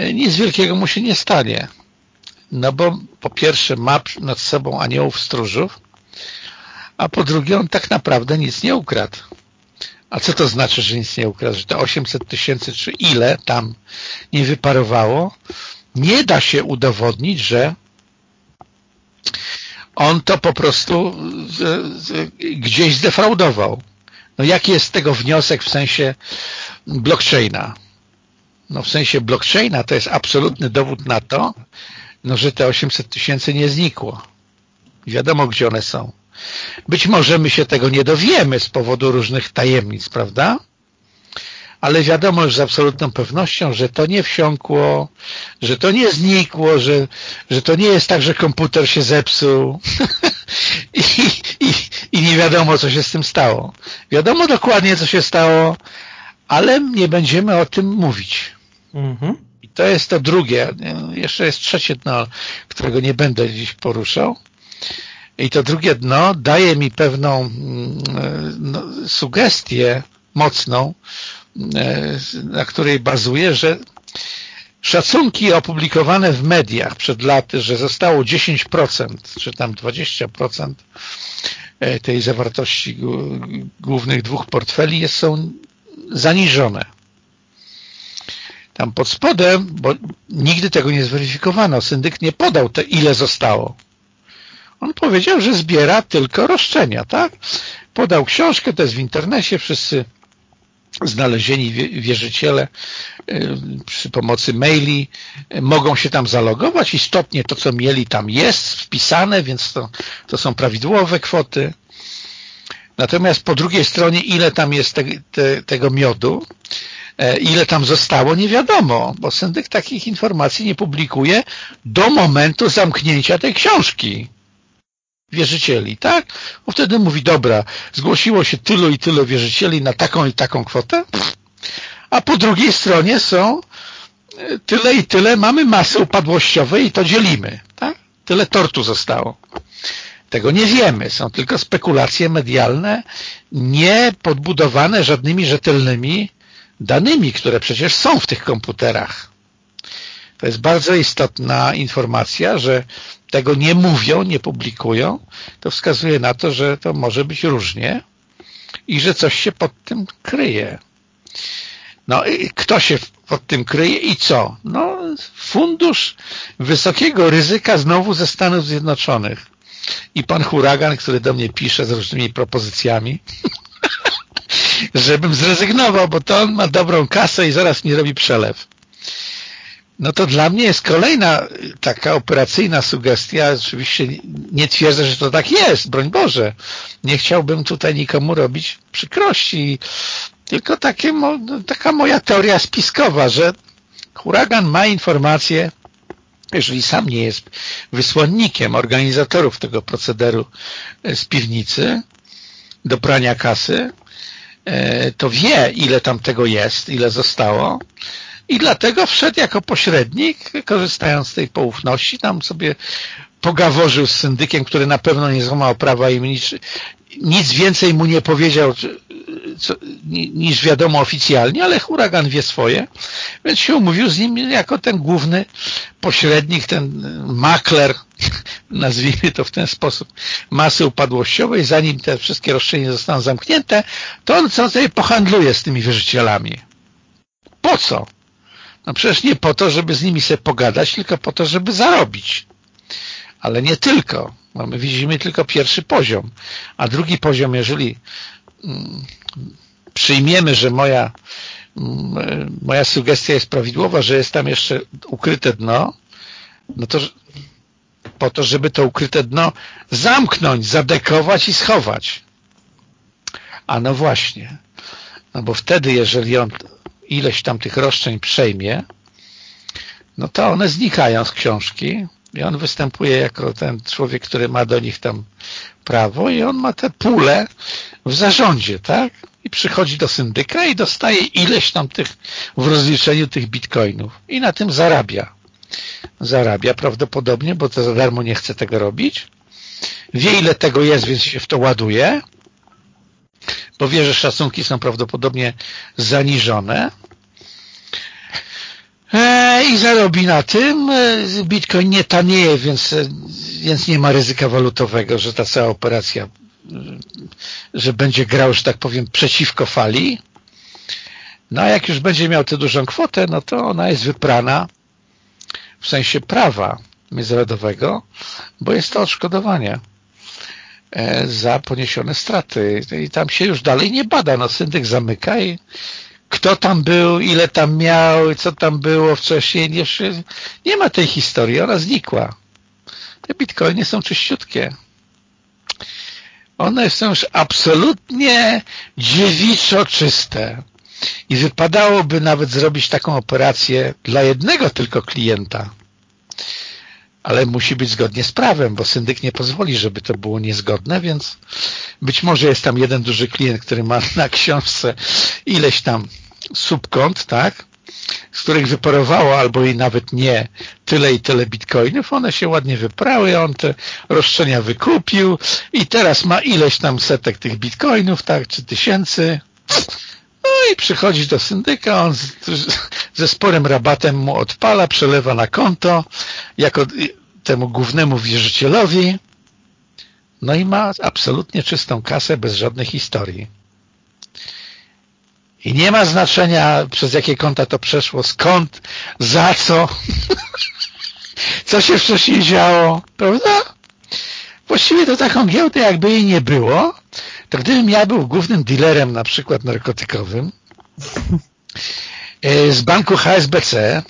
y, nic wielkiego mu się nie stanie. No bo po pierwsze ma nad sobą aniołów stróżów, a po drugie on tak naprawdę nic nie ukradł. A co to znaczy, że nic nie ukradł? Że te 800 tysięcy, czy ile tam nie wyparowało, nie da się udowodnić, że on to po prostu gdzieś zdefraudował. No jaki jest tego wniosek w sensie blockchaina? No w sensie blockchaina to jest absolutny dowód na to, no, że te 800 tysięcy nie znikło. Wiadomo, gdzie one są. Być może my się tego nie dowiemy z powodu różnych tajemnic, prawda? Ale wiadomo już z absolutną pewnością, że to nie wsiąkło, że to nie znikło, że, że to nie jest tak, że komputer się zepsuł I, i, i nie wiadomo, co się z tym stało. Wiadomo dokładnie, co się stało, ale nie będziemy o tym mówić. Mhm. I to jest to drugie. Jeszcze jest trzecie dno, którego nie będę dziś poruszał. I to drugie dno daje mi pewną mm, no, sugestię mocną, na której bazuje, że szacunki opublikowane w mediach przed laty, że zostało 10% czy tam 20% e, tej zawartości głównych dwóch portfeli są zaniżone. Tam pod spodem, bo nigdy tego nie zweryfikowano, syndyk nie podał te, ile zostało. On powiedział, że zbiera tylko roszczenia, tak? Podał książkę, to jest w internecie, wszyscy znalezieni wierzyciele y, przy pomocy maili y, mogą się tam zalogować. Istotnie to, co mieli tam jest wpisane, więc to, to są prawidłowe kwoty. Natomiast po drugiej stronie, ile tam jest te, te, tego miodu, e, ile tam zostało, nie wiadomo, bo syndyk takich informacji nie publikuje do momentu zamknięcia tej książki wierzycieli, tak? Bo wtedy mówi, dobra, zgłosiło się tylu i tylu wierzycieli na taką i taką kwotę, a po drugiej stronie są e, tyle i tyle, mamy masy upadłościowe i to dzielimy, tak? Tyle tortu zostało. Tego nie wiemy, są tylko spekulacje medialne, nie podbudowane żadnymi rzetelnymi danymi, które przecież są w tych komputerach. To jest bardzo istotna informacja, że tego nie mówią, nie publikują, to wskazuje na to, że to może być różnie i że coś się pod tym kryje. No i kto się pod tym kryje i co? No fundusz wysokiego ryzyka znowu ze Stanów Zjednoczonych. I pan huragan, który do mnie pisze z różnymi propozycjami, żebym zrezygnował, bo to on ma dobrą kasę i zaraz mi robi przelew. No to dla mnie jest kolejna taka operacyjna sugestia. Oczywiście nie twierdzę, że to tak jest, broń Boże. Nie chciałbym tutaj nikomu robić przykrości. Tylko takie, taka moja teoria spiskowa, że huragan ma informacje, jeżeli sam nie jest wysłannikiem organizatorów tego procederu e, z piwnicy do prania kasy, e, to wie, ile tam tego jest, ile zostało i dlatego wszedł jako pośrednik, korzystając z tej poufności, tam sobie pogaworzył z syndykiem, który na pewno nie złamał prawa i nic, nic więcej mu nie powiedział co, niż wiadomo oficjalnie, ale huragan wie swoje, więc się umówił z nim jako ten główny pośrednik, ten makler, nazwijmy to w ten sposób, masy upadłościowej, zanim te wszystkie roszczenia zostaną zamknięte, to on co sobie pohandluje z tymi wierzycielami. Po co? No przecież nie po to, żeby z nimi sobie pogadać, tylko po to, żeby zarobić. Ale nie tylko. No my widzimy tylko pierwszy poziom. A drugi poziom, jeżeli mm, przyjmiemy, że moja, mm, moja sugestia jest prawidłowa, że jest tam jeszcze ukryte dno, no to po to, żeby to ukryte dno zamknąć, zadekować i schować. A no właśnie. No bo wtedy, jeżeli on ileś tam tych roszczeń przejmie, no to one znikają z książki I on występuje jako ten człowiek, który ma do nich tam prawo i on ma te pule w zarządzie, tak? I przychodzi do syndyka i dostaje ileś tam tych w rozliczeniu tych bitcoinów i na tym zarabia. Zarabia prawdopodobnie, bo to za darmo nie chce tego robić. Wie ile tego jest, więc się w to ładuje, bo wie, że szacunki są prawdopodobnie zaniżone E, i zarobi na tym. E, Bitcoin nie tanieje, więc, e, więc nie ma ryzyka walutowego, że ta cała operacja, że będzie grał, że tak powiem, przeciwko fali. No a jak już będzie miał tę dużą kwotę, no to ona jest wyprana w sensie prawa międzynarodowego, bo jest to odszkodowanie za poniesione straty. I tam się już dalej nie bada. No syndyk zamyka i kto tam był, ile tam miał, co tam było wcześniej. Nie, nie ma tej historii, ona znikła. Te bitcoiny są czyściutkie. One są już absolutnie dziewiczo czyste. I wypadałoby nawet zrobić taką operację dla jednego tylko klienta. Ale musi być zgodnie z prawem, bo syndyk nie pozwoli, żeby to było niezgodne, więc być może jest tam jeden duży klient, który ma na książce ileś tam subkont, tak, z których wyparowało albo i nawet nie tyle i tyle bitcoinów, one się ładnie wyprały, on te roszczenia wykupił i teraz ma ileś tam setek tych bitcoinów, tak, czy tysięcy. No i przychodzi do syndyka, on z, ze sporym rabatem mu odpala, przelewa na konto jako temu głównemu wierzycielowi, no i ma absolutnie czystą kasę bez żadnej historii. I nie ma znaczenia, przez jakie konta to przeszło, skąd, za co, co się wcześniej działo, prawda? Właściwie to taką giełdę jakby jej nie było, to gdybym ja był głównym dealerem na przykład narkotykowym e, z banku HSBC,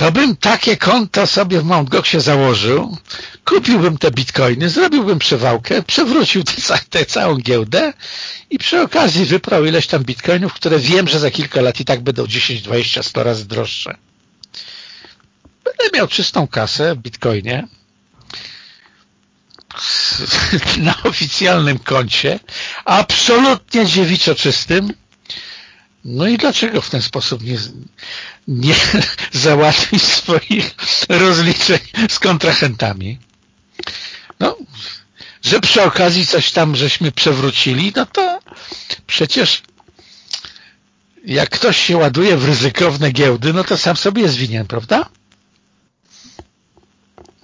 to bym takie konto sobie w Mt. Goxie założył, kupiłbym te bitcoiny, zrobiłbym przewałkę, przewrócił tę całą giełdę i przy okazji wyprał ileś tam bitcoinów, które wiem, że za kilka lat i tak będą 10, 20, 100 razy droższe. Będę miał czystą kasę w bitcoinie na oficjalnym koncie, absolutnie dziewiczo czystym, no i dlaczego w ten sposób nie, nie załatwić swoich rozliczeń z kontrahentami? No, że przy okazji coś tam żeśmy przewrócili, no to przecież jak ktoś się ładuje w ryzykowne giełdy, no to sam sobie jest winien, prawda?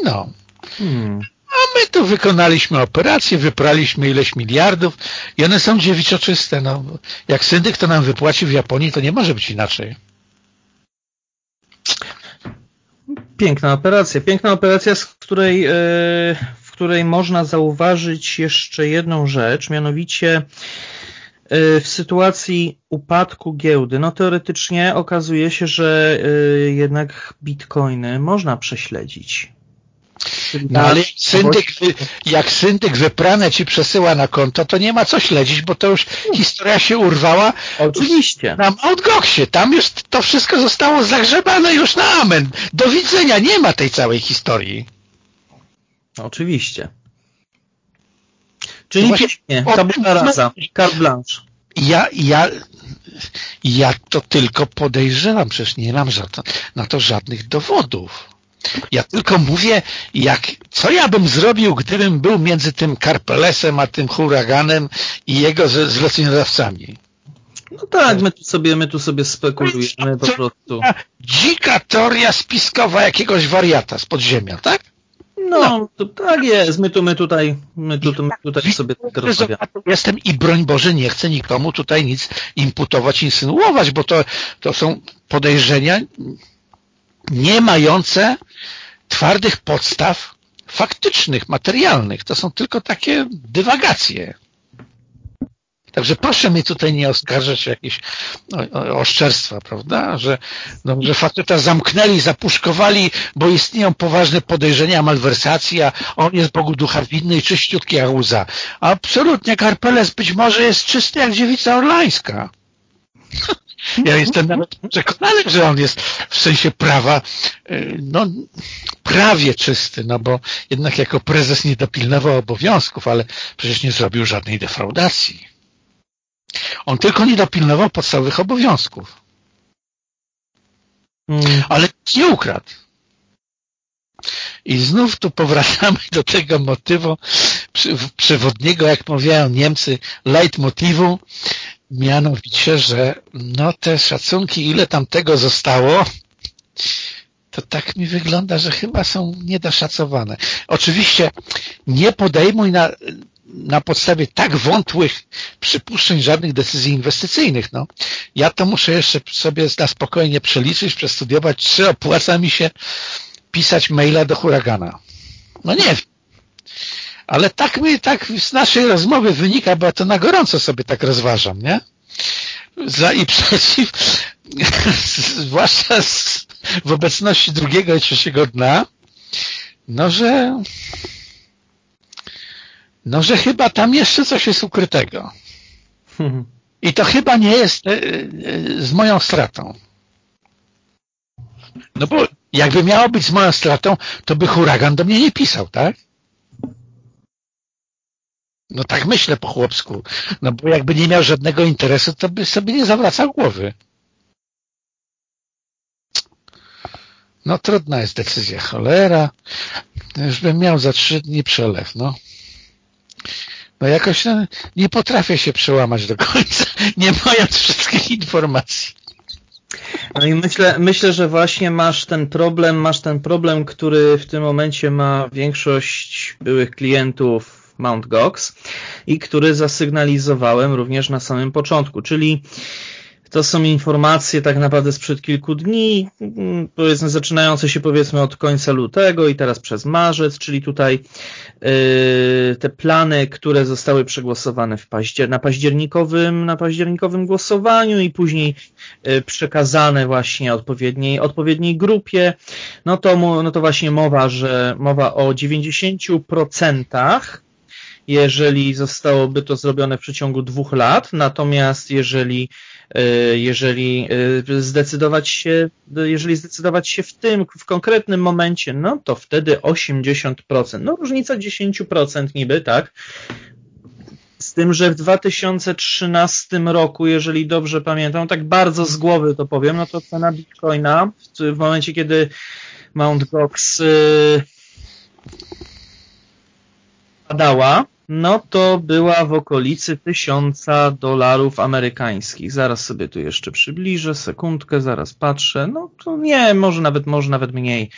No. Hmm. My tu wykonaliśmy operację, wypraliśmy ileś miliardów i one są dziewiczoczyste. No, jak syndyk to nam wypłaci w Japonii, to nie może być inaczej. Piękna operacja. Piękna operacja, z której, e, w której można zauważyć jeszcze jedną rzecz, mianowicie e, w sytuacji upadku giełdy, no teoretycznie okazuje się, że e, jednak bitcoiny można prześledzić. No ale jak syndyk, jak syndyk wyprane ci przesyła na konto, to nie ma co śledzić, bo to już historia się urwała. Oczywiście. Na Mount Goxie. Tam już to wszystko zostało zagrzebane już na amen. Do widzenia. Nie ma tej całej historii. Oczywiście. Czyli no pięknie. Tabula rasa. Carte blanche. Ja, ja, ja to tylko podejrzewam, przecież nie mam na to żadnych dowodów. Ja tylko mówię, jak, co ja bym zrobił, gdybym był między tym Karpelesem, a tym huraganem i jego zleceniodawcami. No tak, my tu sobie, my tu sobie spekulujemy po prostu. Dzika teoria spiskowa jakiegoś wariata z podziemia, tak? No, no. To, tak jest. My tu, my tutaj, my tu, my tutaj sobie tak rozmawiamy. Jestem i broń Boże nie chcę nikomu tutaj nic imputować, insynuować, bo to, to są podejrzenia nie mające twardych podstaw faktycznych, materialnych. To są tylko takie dywagacje. Także proszę mnie tutaj nie oskarżać o jakieś oszczerstwa, prawda? Że, no, że faceta zamknęli, zapuszkowali, bo istnieją poważne podejrzenia malwersacji, a on jest Bogu ducha winny i czyściutki jak łza. Absolutnie, Karpeles być może jest czysty jak dziewica orlańska. Ja jestem nawet przekonany, że on jest w sensie prawa y, no, prawie czysty, no bo jednak jako prezes nie dopilnował obowiązków, ale przecież nie zrobił żadnej defraudacji. On tylko nie dopilnował podstawowych obowiązków. Hmm. Ale nie ukradł. I znów tu powracamy do tego motywu przewodniego, jak mówiają Niemcy, leitmotivu, mianowicie, że no te szacunki, ile tam tego zostało, to tak mi wygląda, że chyba są niedoszacowane. Oczywiście nie podejmuj na, na podstawie tak wątłych przypuszczeń żadnych decyzji inwestycyjnych. No. Ja to muszę jeszcze sobie na spokojnie przeliczyć, przestudiować, czy opłaca mi się pisać maila do huragana. No nie wiem. Ale tak mi, tak z naszej rozmowy wynika, bo ja to na gorąco sobie tak rozważam, nie? Za i przeciw, zwłaszcza z, w obecności drugiego i trzeciego dna, no że no, że chyba tam jeszcze coś jest ukrytego. I to chyba nie jest e, e, z moją stratą. No bo jakby miało być z moją stratą, to by huragan do mnie nie pisał, tak? No tak myślę po chłopsku. No bo jakby nie miał żadnego interesu, to by sobie nie zawracał głowy. No trudna jest decyzja. Cholera. Już bym miał za trzy dni przelew, no. No jakoś no, nie potrafię się przełamać do końca, nie mając wszystkich informacji. No i myślę, myślę, że właśnie masz ten problem, masz ten problem, który w tym momencie ma większość byłych klientów Mount Gox i który zasygnalizowałem również na samym początku, czyli to są informacje tak naprawdę sprzed kilku dni, mm, powiedzmy zaczynające się powiedzmy od końca lutego i teraz przez marzec, czyli tutaj yy, te plany, które zostały przegłosowane w paździer na październikowym, na październikowym głosowaniu i później yy, przekazane właśnie odpowiedniej, odpowiedniej grupie, no to, no to właśnie mowa, że mowa o 90% jeżeli zostałoby to zrobione w przeciągu dwóch lat, natomiast jeżeli E, jeżeli e, zdecydować się, jeżeli zdecydować się w tym, w konkretnym momencie, no to wtedy 80%. No różnica 10% niby, tak? Z tym, że w 2013 roku, jeżeli dobrze pamiętam, tak bardzo z głowy to powiem, no to cena Bitcoina w, momencie, kiedy Mt. Gox yy, padała, no to była w okolicy tysiąca dolarów amerykańskich. Zaraz sobie tu jeszcze przybliżę, sekundkę, zaraz patrzę. No to nie, może nawet, może nawet mniej.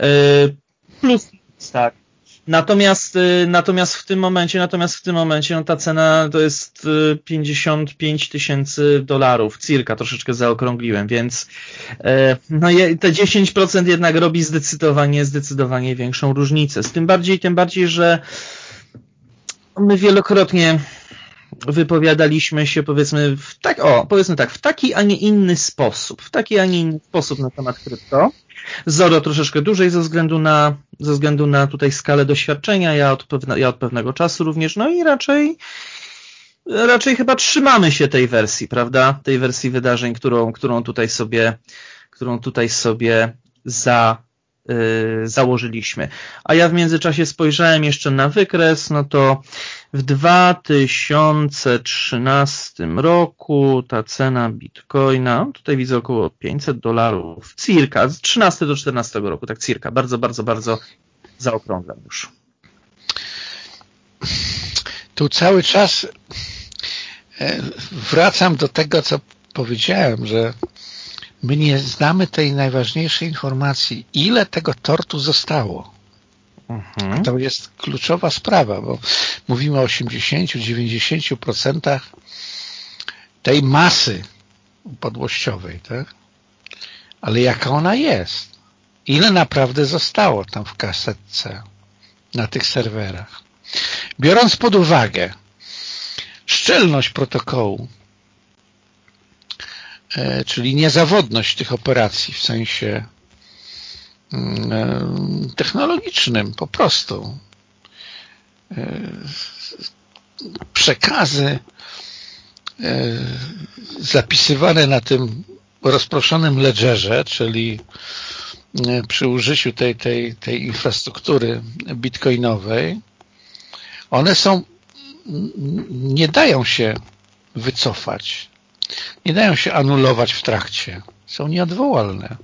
Yy, plus, tak. Natomiast, yy, natomiast w tym momencie, natomiast w tym momencie, no ta cena to jest 55 yy, tysięcy dolarów, cirka, troszeczkę zaokrągliłem, więc no te 10% jednak robi zdecydowanie, zdecydowanie większą różnicę. Z tym bardziej, tym bardziej, że my wielokrotnie wypowiadaliśmy się powiedzmy w tak, o, powiedzmy tak, w taki, a nie inny sposób, w taki, a nie inny sposób na temat krypto. Zoro troszeczkę dłużej ze względu na, ze względu na tutaj skalę doświadczenia, ja od, pewne, ja od pewnego czasu również, no i raczej, raczej chyba trzymamy się tej wersji, prawda? Tej wersji wydarzeń, którą, którą tutaj sobie, którą tutaj sobie za, założyliśmy. A ja w międzyczasie spojrzałem jeszcze na wykres, no to w 2013 roku ta cena bitcoina, tutaj widzę około 500 dolarów, cirka, z 13 do 14 roku, tak cirka, bardzo, bardzo, bardzo zaokrąglam już. Tu cały czas e, wracam do tego, co powiedziałem, że my nie znamy tej najważniejszej informacji, ile tego tortu zostało. Mhm. To jest kluczowa sprawa, bo mówimy o 80-90% tej masy upadłościowej, tak? Ale jaka ona jest? Ile naprawdę zostało tam w kasetce na tych serwerach? Biorąc pod uwagę szczelność protokołu, czyli niezawodność tych operacji w sensie mm, e, technologicznym po prostu. E, przekazy zapisywane na tym rozproszonym ledgerze, czyli przy użyciu tej, tej, tej infrastruktury bitcoinowej, one są, nie dają się wycofać, nie dają się anulować w trakcie, są nieodwołalne.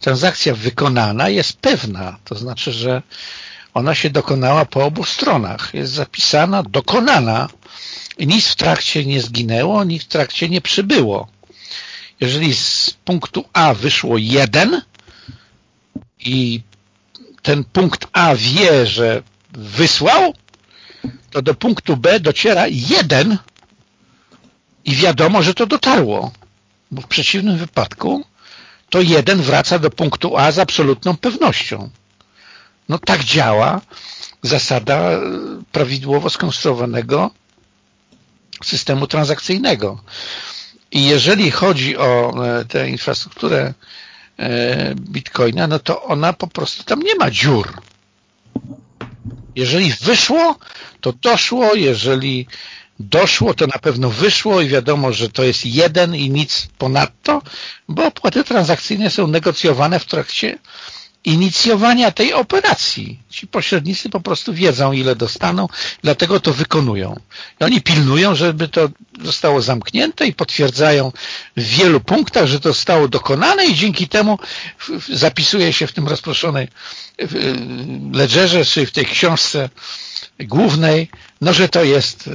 Transakcja wykonana jest pewna, to znaczy, że ona się dokonała po obu stronach, jest zapisana, dokonana i nic w trakcie nie zginęło, nic w trakcie nie przybyło. Jeżeli z punktu A wyszło jeden i ten punkt A wie, że wysłał, to do punktu B dociera jeden i wiadomo, że to dotarło. Bo w przeciwnym wypadku to jeden wraca do punktu A z absolutną pewnością. No tak działa zasada prawidłowo skonstruowanego systemu transakcyjnego. I jeżeli chodzi o e, tę infrastrukturę e, Bitcoina, no to ona po prostu tam nie ma dziur. Jeżeli wyszło, to doszło, jeżeli doszło, to na pewno wyszło i wiadomo, że to jest jeden i nic ponadto, bo opłaty transakcyjne są negocjowane w trakcie inicjowania tej operacji. Ci pośrednicy po prostu wiedzą, ile dostaną, dlatego to wykonują. I oni pilnują, żeby to zostało zamknięte i potwierdzają w wielu punktach, że to zostało dokonane i dzięki temu zapisuje się w tym rozproszonej ledgerze, czy w tej książce głównej, no że to jest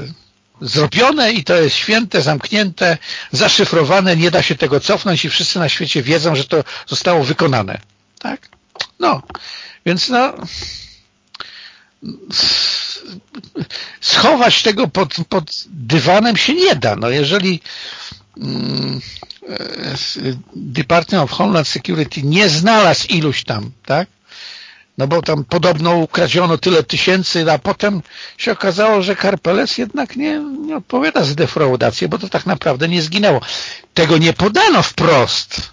zrobione i to jest święte, zamknięte, zaszyfrowane, nie da się tego cofnąć i wszyscy na świecie wiedzą, że to zostało wykonane. Tak? No, więc no schować tego pod, pod dywanem się nie da. No jeżeli mm, Department of Homeland Security nie znalazł iluś tam, tak? No bo tam podobno ukradziono tyle tysięcy, a potem się okazało, że Karpeles jednak nie, nie odpowiada za defraudację, bo to tak naprawdę nie zginęło. Tego nie podano wprost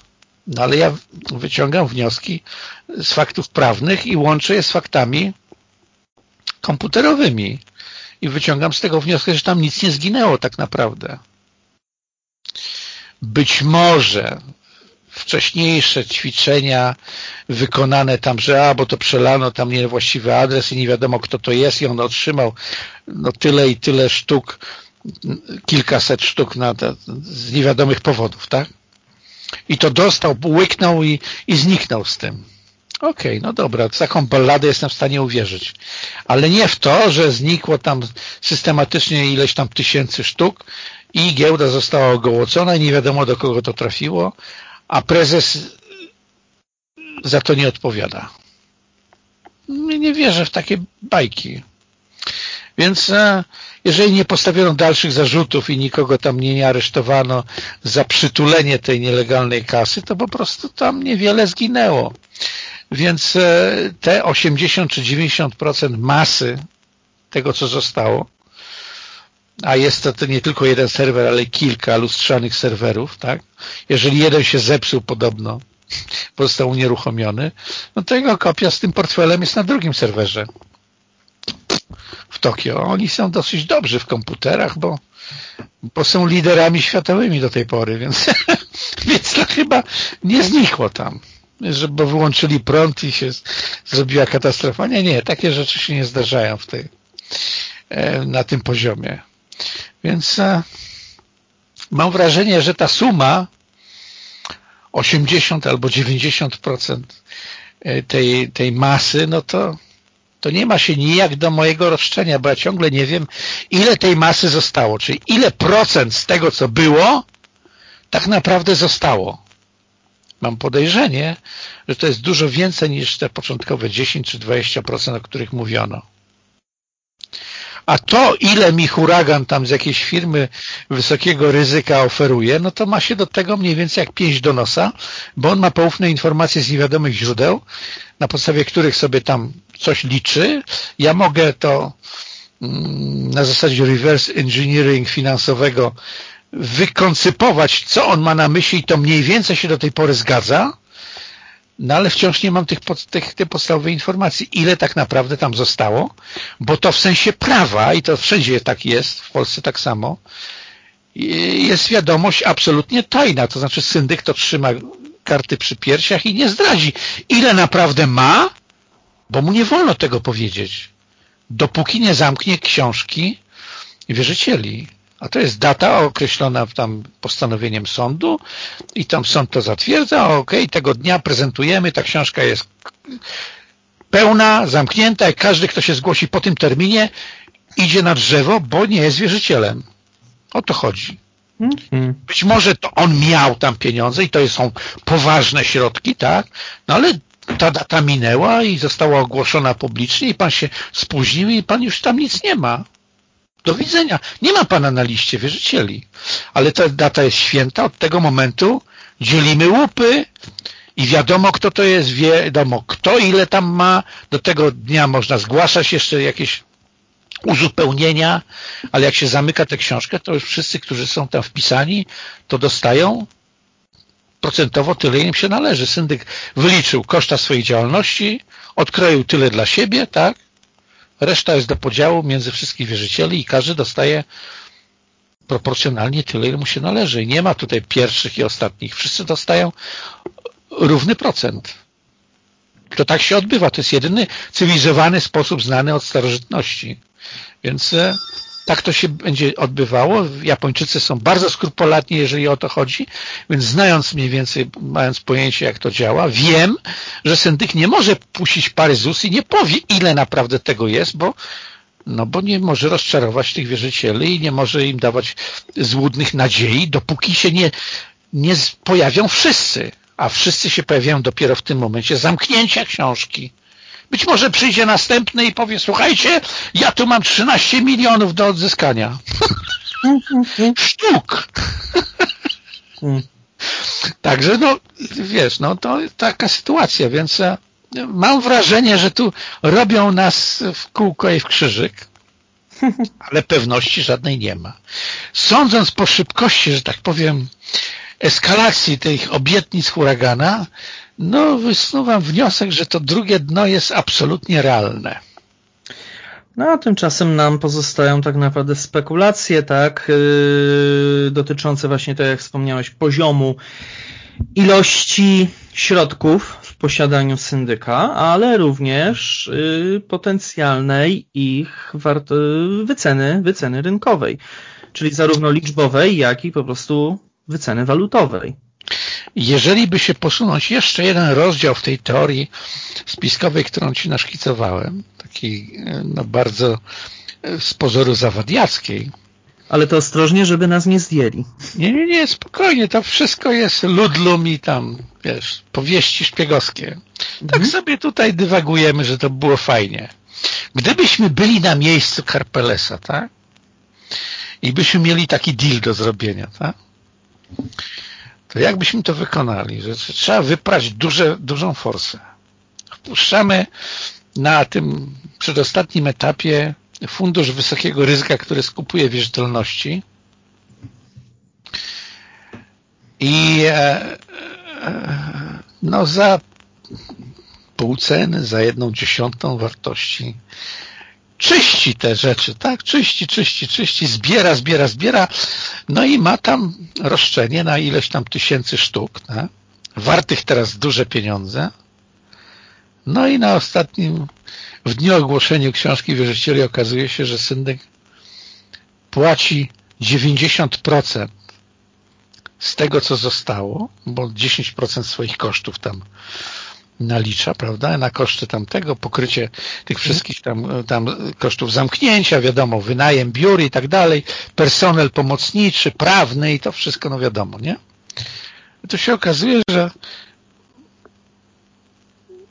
no ale ja wyciągam wnioski z faktów prawnych i łączę je z faktami komputerowymi. I wyciągam z tego wniosek, że tam nic nie zginęło tak naprawdę. Być może wcześniejsze ćwiczenia wykonane tam, że a, bo to przelano tam niewłaściwy adres i nie wiadomo kto to jest i on otrzymał no tyle i tyle sztuk, kilkaset sztuk na, z niewiadomych powodów, tak? I to dostał, łyknął i, i zniknął z tym. Okej, okay, no dobra, taką balladę jestem w stanie uwierzyć. Ale nie w to, że znikło tam systematycznie ileś tam tysięcy sztuk i giełda została ogołocona i nie wiadomo do kogo to trafiło, a prezes za to nie odpowiada. Nie wierzę w takie bajki. Więc e, jeżeli nie postawiono dalszych zarzutów i nikogo tam nie aresztowano za przytulenie tej nielegalnej kasy, to po prostu tam niewiele zginęło. Więc e, te 80 czy 90% masy tego, co zostało, a jest to, nie tylko jeden serwer, ale kilka lustrzanych serwerów, tak? Jeżeli jeden się zepsuł podobno, został unieruchomiony, no to jego kopia z tym portfelem jest na drugim serwerze w Tokio. Oni są dosyć dobrzy w komputerach, bo, bo są liderami światowymi do tej pory, więc, więc to chyba nie znikło tam. Że, bo wyłączyli prąd i się zrobiła katastrofa. Nie, nie, takie rzeczy się nie zdarzają w tej, e, na tym poziomie. Więc e, mam wrażenie, że ta suma 80 albo 90% e, tej, tej masy, no to to nie ma się nijak do mojego roszczenia, bo ja ciągle nie wiem, ile tej masy zostało, czyli ile procent z tego, co było, tak naprawdę zostało. Mam podejrzenie, że to jest dużo więcej niż te początkowe 10 czy 20%, o których mówiono. A to, ile mi huragan tam z jakiejś firmy wysokiego ryzyka oferuje, no to ma się do tego mniej więcej jak pięść do nosa, bo on ma poufne informacje z niewiadomych źródeł, na podstawie których sobie tam coś liczy. Ja mogę to mm, na zasadzie reverse engineering finansowego wykoncypować, co on ma na myśli i to mniej więcej się do tej pory zgadza, no ale wciąż nie mam tych, tych, tych informacji, ile tak naprawdę tam zostało, bo to w sensie prawa i to wszędzie tak jest, w Polsce tak samo, jest wiadomość absolutnie tajna, to znaczy syndyk to trzyma karty przy piersiach i nie zdradzi, ile naprawdę ma, bo mu nie wolno tego powiedzieć, dopóki nie zamknie książki wierzycieli. A to jest data określona tam postanowieniem sądu i tam sąd to zatwierdza, ok, tego dnia prezentujemy, ta książka jest pełna, zamknięta i każdy, kto się zgłosi po tym terminie idzie na drzewo, bo nie jest wierzycielem. O to chodzi. Mhm. Być może to on miał tam pieniądze i to są poważne środki, tak? No ale ta data minęła i została ogłoszona publicznie i pan się spóźnił i pan już tam nic nie ma. Do widzenia. Nie ma pana na liście wierzycieli. Ale ta data jest święta. Od tego momentu dzielimy łupy i wiadomo, kto to jest, wiadomo, kto ile tam ma. Do tego dnia można zgłaszać jeszcze jakieś uzupełnienia, ale jak się zamyka tę książkę, to już wszyscy, którzy są tam wpisani, to dostają procentowo tyle im się należy. Syndyk wyliczył koszta swojej działalności, odkroił tyle dla siebie, tak? Reszta jest do podziału między wszystkich wierzycieli i każdy dostaje proporcjonalnie tyle, ile mu się należy. I nie ma tutaj pierwszych i ostatnich. Wszyscy dostają równy procent. To tak się odbywa. To jest jedyny cywilizowany sposób znany od starożytności. Więc e, tak to się będzie odbywało. Japończycy są bardzo skrupulatni, jeżeli o to chodzi, więc znając mniej więcej, mając pojęcie, jak to działa, wiem, że syndyk nie może puścić pary z ust i nie powie, ile naprawdę tego jest, bo no bo nie może rozczarować tych wierzycieli i nie może im dawać złudnych nadziei, dopóki się nie, nie pojawią wszyscy. A wszyscy się pojawiają dopiero w tym momencie zamknięcia książki. Być może przyjdzie następny i powie, słuchajcie, ja tu mam 13 milionów do odzyskania. Sztuk. Także no, wiesz, no to taka sytuacja, więc e, mam wrażenie, że tu robią nas w kółko i w krzyżyk, ale pewności żadnej nie ma. Sądząc po szybkości, że tak powiem, eskalacji tych obietnic huragana, no wysnuwam wniosek, że to drugie dno jest absolutnie realne. No a tymczasem nam pozostają tak naprawdę spekulacje, tak, yy, dotyczące właśnie, tak jak wspomniałeś, poziomu ilości środków w posiadaniu syndyka, ale również yy, potencjalnej ich wart- wyceny, wyceny rynkowej, czyli zarówno liczbowej, jak i po prostu wyceny walutowej. Jeżeli by się posunąć jeszcze jeden rozdział w tej teorii spiskowej, którą Ci naszkicowałem, takiej no, bardzo e, z pozoru zawadiackiej, ale to ostrożnie, żeby nas nie zdjęli. Nie, nie, nie, spokojnie, to wszystko jest ludlum i tam, wiesz, powieści szpiegowskie. Tak mhm. sobie tutaj dywagujemy, że to było fajnie. Gdybyśmy byli na miejscu Karpelesa, tak? I byśmy mieli taki deal do zrobienia, tak? To jak byśmy to wykonali? Że trzeba wyprać duże, dużą forsę. Wpuszczamy na tym przedostatnim etapie fundusz wysokiego ryzyka, który skupuje wierzytelności i e, e, no za pół ceny, za jedną dziesiątą wartości czyści te rzeczy, tak? Czyści, czyści, czyści, zbiera, zbiera, zbiera, no i ma tam roszczenie na ileś tam tysięcy sztuk, tak? wartych teraz duże pieniądze. No i na ostatnim, w dniu ogłoszenia książki wierzycieli okazuje się, że syndyk płaci 90% z tego, co zostało, bo 10% swoich kosztów tam nalicza, prawda, na koszty tamtego, pokrycie tych wszystkich tam, tam kosztów zamknięcia, wiadomo, wynajem biur i tak dalej, personel pomocniczy, prawny i to wszystko, no wiadomo, nie? To się okazuje, że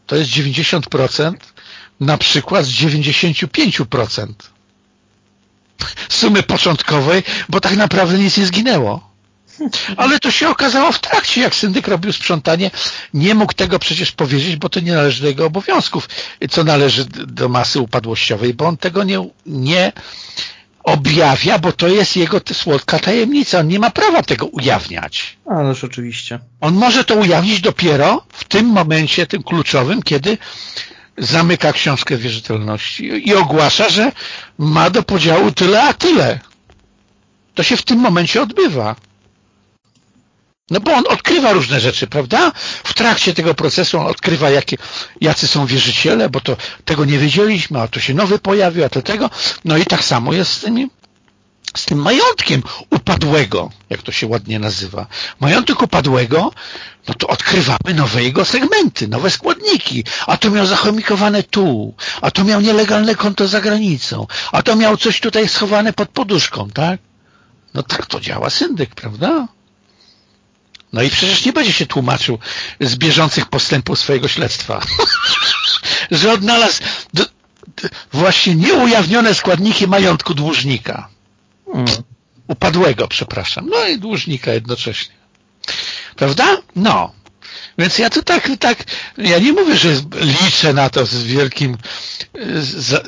to jest 90% na przykład z 95% sumy początkowej, bo tak naprawdę nic nie zginęło. Ale to się okazało w trakcie, jak syndyk robił sprzątanie, nie mógł tego przecież powiedzieć, bo to nie należy do jego obowiązków, co należy do masy upadłościowej, bo on tego nie, nie objawia, bo to jest jego słodka tajemnica. On nie ma prawa tego ujawniać. Ależ oczywiście. On może to ujawnić dopiero w tym momencie, tym kluczowym, kiedy zamyka książkę wierzytelności i ogłasza, że ma do podziału tyle, a tyle. To się w tym momencie odbywa. No bo on odkrywa różne rzeczy, prawda? W trakcie tego procesu on odkrywa, jakie, jacy są wierzyciele, bo to tego nie wiedzieliśmy, a to się nowy pojawił, a to tego. No i tak samo jest z tymi z tym majątkiem upadłego, jak to się ładnie nazywa. Majątek upadłego, no to odkrywamy nowe jego segmenty, nowe składniki. A to miał zachomikowane tu, a to miał nielegalne konto za granicą, a to miał coś tutaj schowane pod poduszką, tak? No tak to działa syndyk, prawda? No i przecież nie będzie się tłumaczył z bieżących postępów swojego śledztwa, że odnalazł właśnie nieujawnione składniki majątku dłużnika. Hmm. Upadłego, przepraszam. No i dłużnika jednocześnie. Prawda? No. Więc ja tu tak, tak, ja nie mówię, że liczę na to z wielkim za,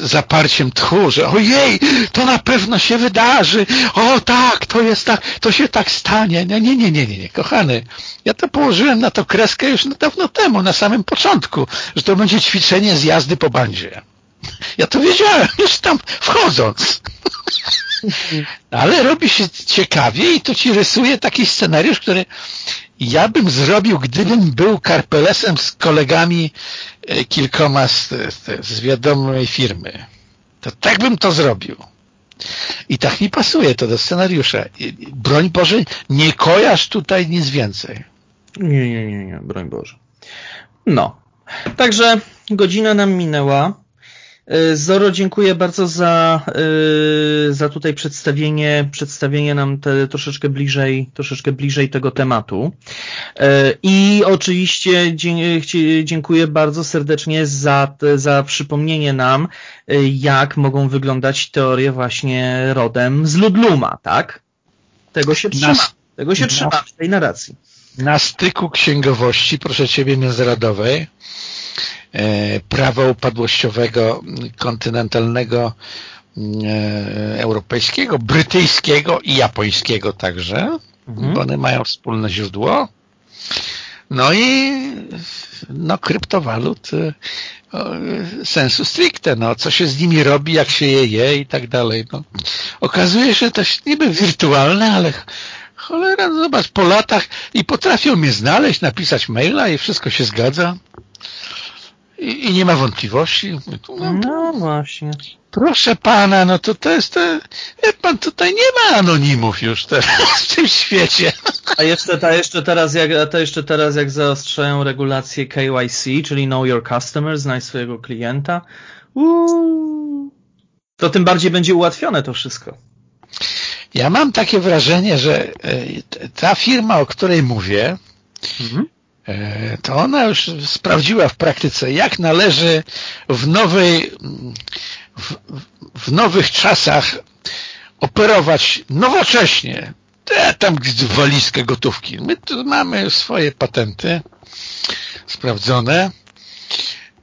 zaparciem tchu, że ojej, to na pewno się wydarzy, o tak, to jest tak, to się tak stanie. Nie, nie, nie, nie, nie, nie, kochany. Ja to położyłem na to kreskę już dawno temu, na samym początku, że to będzie ćwiczenie z jazdy po bandzie. Ja to wiedziałem już tam wchodząc. Ale robi się ciekawie i to ci rysuje taki scenariusz, który ja bym zrobił, gdybym był karpelesem z kolegami e, kilkoma z, z wiadomej firmy. To tak bym to zrobił. I tak mi pasuje to do scenariusza. Broń Boże, nie kojarz tutaj nic więcej. Nie, nie, nie, nie, broń Boże. No. Także godzina nam minęła. E, Zoro, dziękuję bardzo za, e, za tutaj przedstawienie, przedstawienie nam te, troszeczkę bliżej, troszeczkę bliżej tego tematu. E, I oczywiście dziękuję bardzo serdecznie za, za przypomnienie nam, jak mogą wyglądać teorie właśnie rodem z Ludluma, tak? Tego się trzyma. Tego się trzyma w tej narracji. Na styku księgowości, proszę Ciebie, międzynarodowej, prawa upadłościowego kontynentalnego e, europejskiego, brytyjskiego i japońskiego także, mhm. bo one mają wspólne źródło. No i no, kryptowalut e, sensu stricte, no, co się z nimi robi, jak się je je i tak dalej. No. Okazuje się, jest niby wirtualne, ale cholera, no zobacz, po latach i potrafią mnie znaleźć, napisać maila i wszystko się zgadza. I, I, nie ma wątpliwości. No, no, właśnie. Proszę pana, no to to jest, to, wie pan, tutaj nie ma anonimów już teraz w tym świecie. A jeszcze, a jeszcze teraz jak, a to jeszcze teraz jak zaostrzają regulacje KYC, czyli Know Your Customer, znaj swojego klienta, uu, to tym bardziej będzie ułatwione to wszystko. Ja mam takie wrażenie, że e, ta firma, o której mówię, mhm. E, to ona już sprawdziła w praktyce, jak należy w nowej, w, w nowych czasach operować nowocześnie. Te, tam walizkę gotówki. My tu mamy swoje patenty sprawdzone.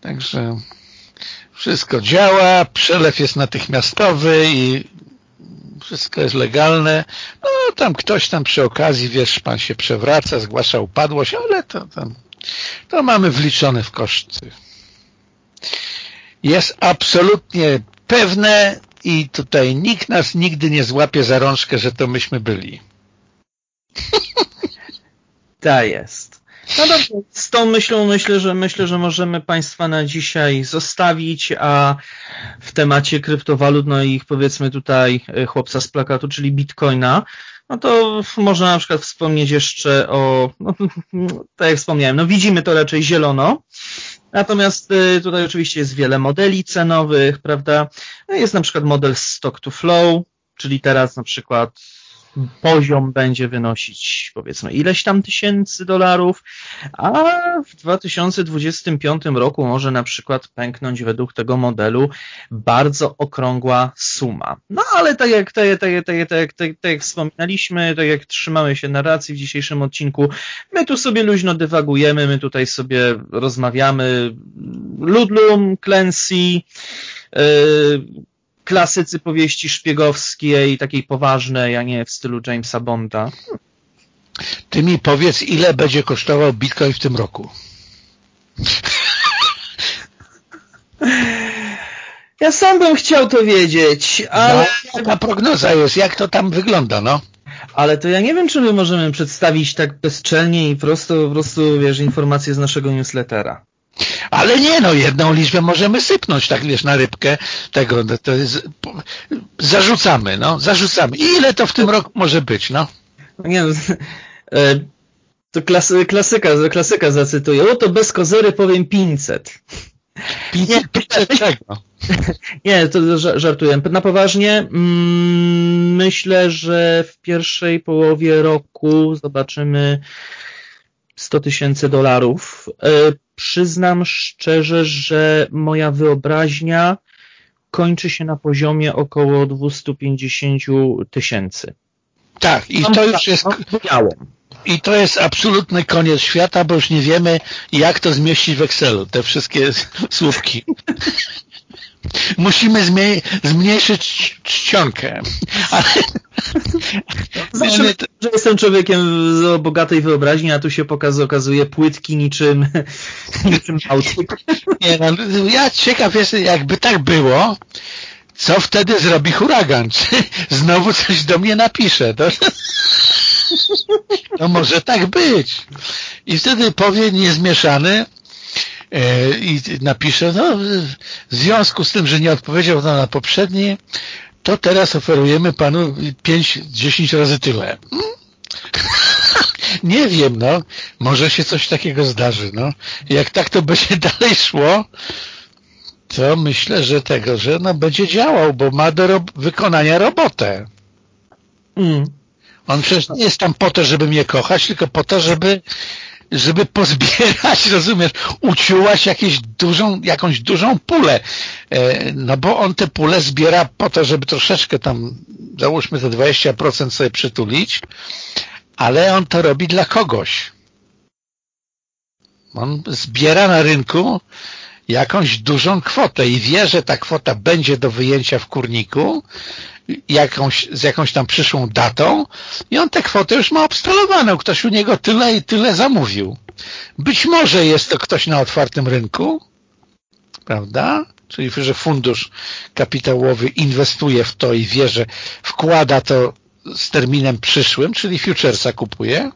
Także wszystko działa, przelew jest natychmiastowy i wszystko jest legalne. No tam ktoś tam przy okazji, wiesz, pan się przewraca, zgłasza upadłość, ale to tam, to mamy wliczone w koszty. Jest absolutnie pewne i tutaj nikt nas nigdy nie złapie za rączkę, że to myśmy byli. Ta jest. No dobrze, z tą myślą myślę, że myślę, że możemy Państwa na dzisiaj zostawić, a w temacie kryptowalut, no i ich powiedzmy tutaj e, chłopca z plakatu, czyli Bitcoina, no to można na przykład wspomnieć jeszcze o, no, tak jak wspomniałem, no widzimy to raczej zielono, natomiast e, tutaj oczywiście jest wiele modeli cenowych, prawda? No jest na przykład model stock to flow, czyli teraz na przykład poziom będzie wynosić powiedzmy ileś tam tysięcy dolarów, a w 2025 roku może na przykład pęknąć według tego modelu bardzo okrągła suma. No ale tak jak, tak, tak, tak, tak, tak, tak jak wspominaliśmy, tak jak trzymamy się narracji w dzisiejszym odcinku, my tu sobie luźno dywagujemy, my tutaj sobie rozmawiamy Ludlum, Clancy, yy, klasycy powieści szpiegowskiej, takiej poważnej, a nie w stylu Jamesa Bonda. Ty mi powiedz, ile będzie kosztował Bitcoin w tym roku? Ja sam bym chciał to wiedzieć, ale... No, jaka prognoza jest? Jak to tam wygląda, no? Ale to ja nie wiem, czy my możemy przedstawić tak bezczelnie i prosto, po prostu, wiesz, informacje z naszego newslettera. Ale nie, no jedną liczbę możemy sypnąć, tak wiesz, na rybkę tego, no, to jest, zarzucamy, no, zarzucamy. I ile to w tym roku może być, no? no nie, no, e, to klasy, klasyka, klasyka zacytuję. O, to bez kozery powiem 500. 500, 500 czego? Nie, to żartuję. Na poważnie mm, myślę, że w pierwszej połowie roku zobaczymy 100 tysięcy dolarów. Przyznam szczerze, że moja wyobraźnia kończy się na poziomie około 250 tysięcy. Tak, i to już jest... I to jest absolutny koniec świata, bo już nie wiemy, jak to zmieścić w Excelu, te wszystkie słupki. Musimy zmniejszyć czcionkę. Ale... Zawsze, że jestem człowiekiem z bogatej wyobraźni, a tu się pokazuje, okazuje płytki niczym, niczym autyk. Nie, no, ja ciekaw jestem, jakby tak było, co wtedy zrobi huragan? Czy znowu coś do mnie napisze? To, no może tak być. I wtedy powie niezmieszany, i napisze, no w związku z tym, że nie odpowiedział na poprzednie, to teraz oferujemy panu 5-10 razy tyle. Nie wiem, no. Może się coś takiego zdarzy, no. Jak tak to będzie dalej szło, to myślę, że tego, że no będzie działał, bo ma do ro wykonania robotę. Mm. On przecież nie jest tam po to, żeby mnie kochać, tylko po to, żeby żeby pozbierać, rozumiesz, uciułać jakieś dużą, jakąś dużą pulę. E, no bo on te pule zbiera po to, żeby troszeczkę tam, załóżmy te 20% sobie przytulić, ale on to robi dla kogoś. On zbiera na rynku jakąś dużą kwotę i wie, że ta kwota będzie do wyjęcia w kurniku jakąś, z jakąś tam przyszłą datą i on tę kwotę już ma obstalowaną. Ktoś u niego tyle i tyle zamówił. Być może jest to ktoś na otwartym rynku, prawda? Czyli, że fundusz kapitałowy inwestuje w to i wie, że wkłada to z terminem przyszłym, czyli futuresa kupuje,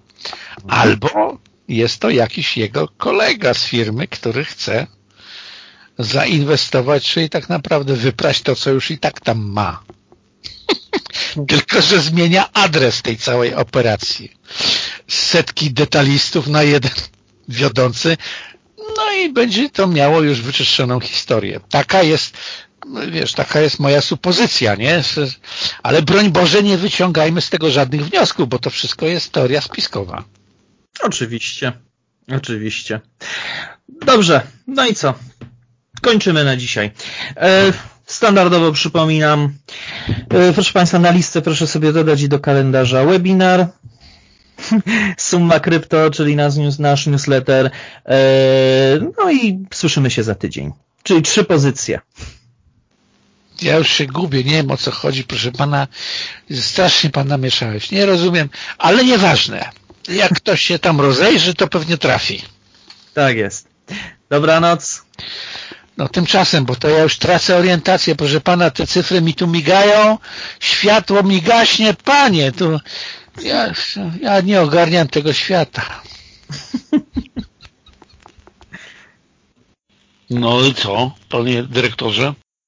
albo jest to jakiś jego kolega z firmy, który chce zainwestować, czyli tak naprawdę wyprać to, co już i tak tam ma. Tylko, że zmienia adres tej całej operacji. Setki detalistów na jeden wiodący, no i będzie to miało już wyczyszczoną historię. Taka jest, wiesz, taka jest moja supozycja, nie? Ale broń Boże, nie wyciągajmy z tego żadnych wniosków, bo to wszystko jest teoria spiskowa. Oczywiście. Oczywiście. Dobrze, no i co? Kończymy na dzisiaj. E, standardowo przypominam, e, proszę Państwa, na listę proszę sobie dodać do kalendarza webinar, Summa Krypto, czyli nasz, nasz newsletter. E, no i słyszymy się za tydzień. Czyli trzy pozycje. Ja już się gubię, nie wiem o co chodzi, proszę pana. Strasznie pan namieszałeś. Nie rozumiem, ale nieważne. Jak ktoś się tam rozejrzy, to pewnie trafi. Tak jest. Dobranoc. No tymczasem, bo to ja już tracę orientację, proszę pana, te cyfry mi tu migają, światło mi gaśnie, panie, tu ja, ja nie ogarniam tego świata. No i co, panie dyrektorze?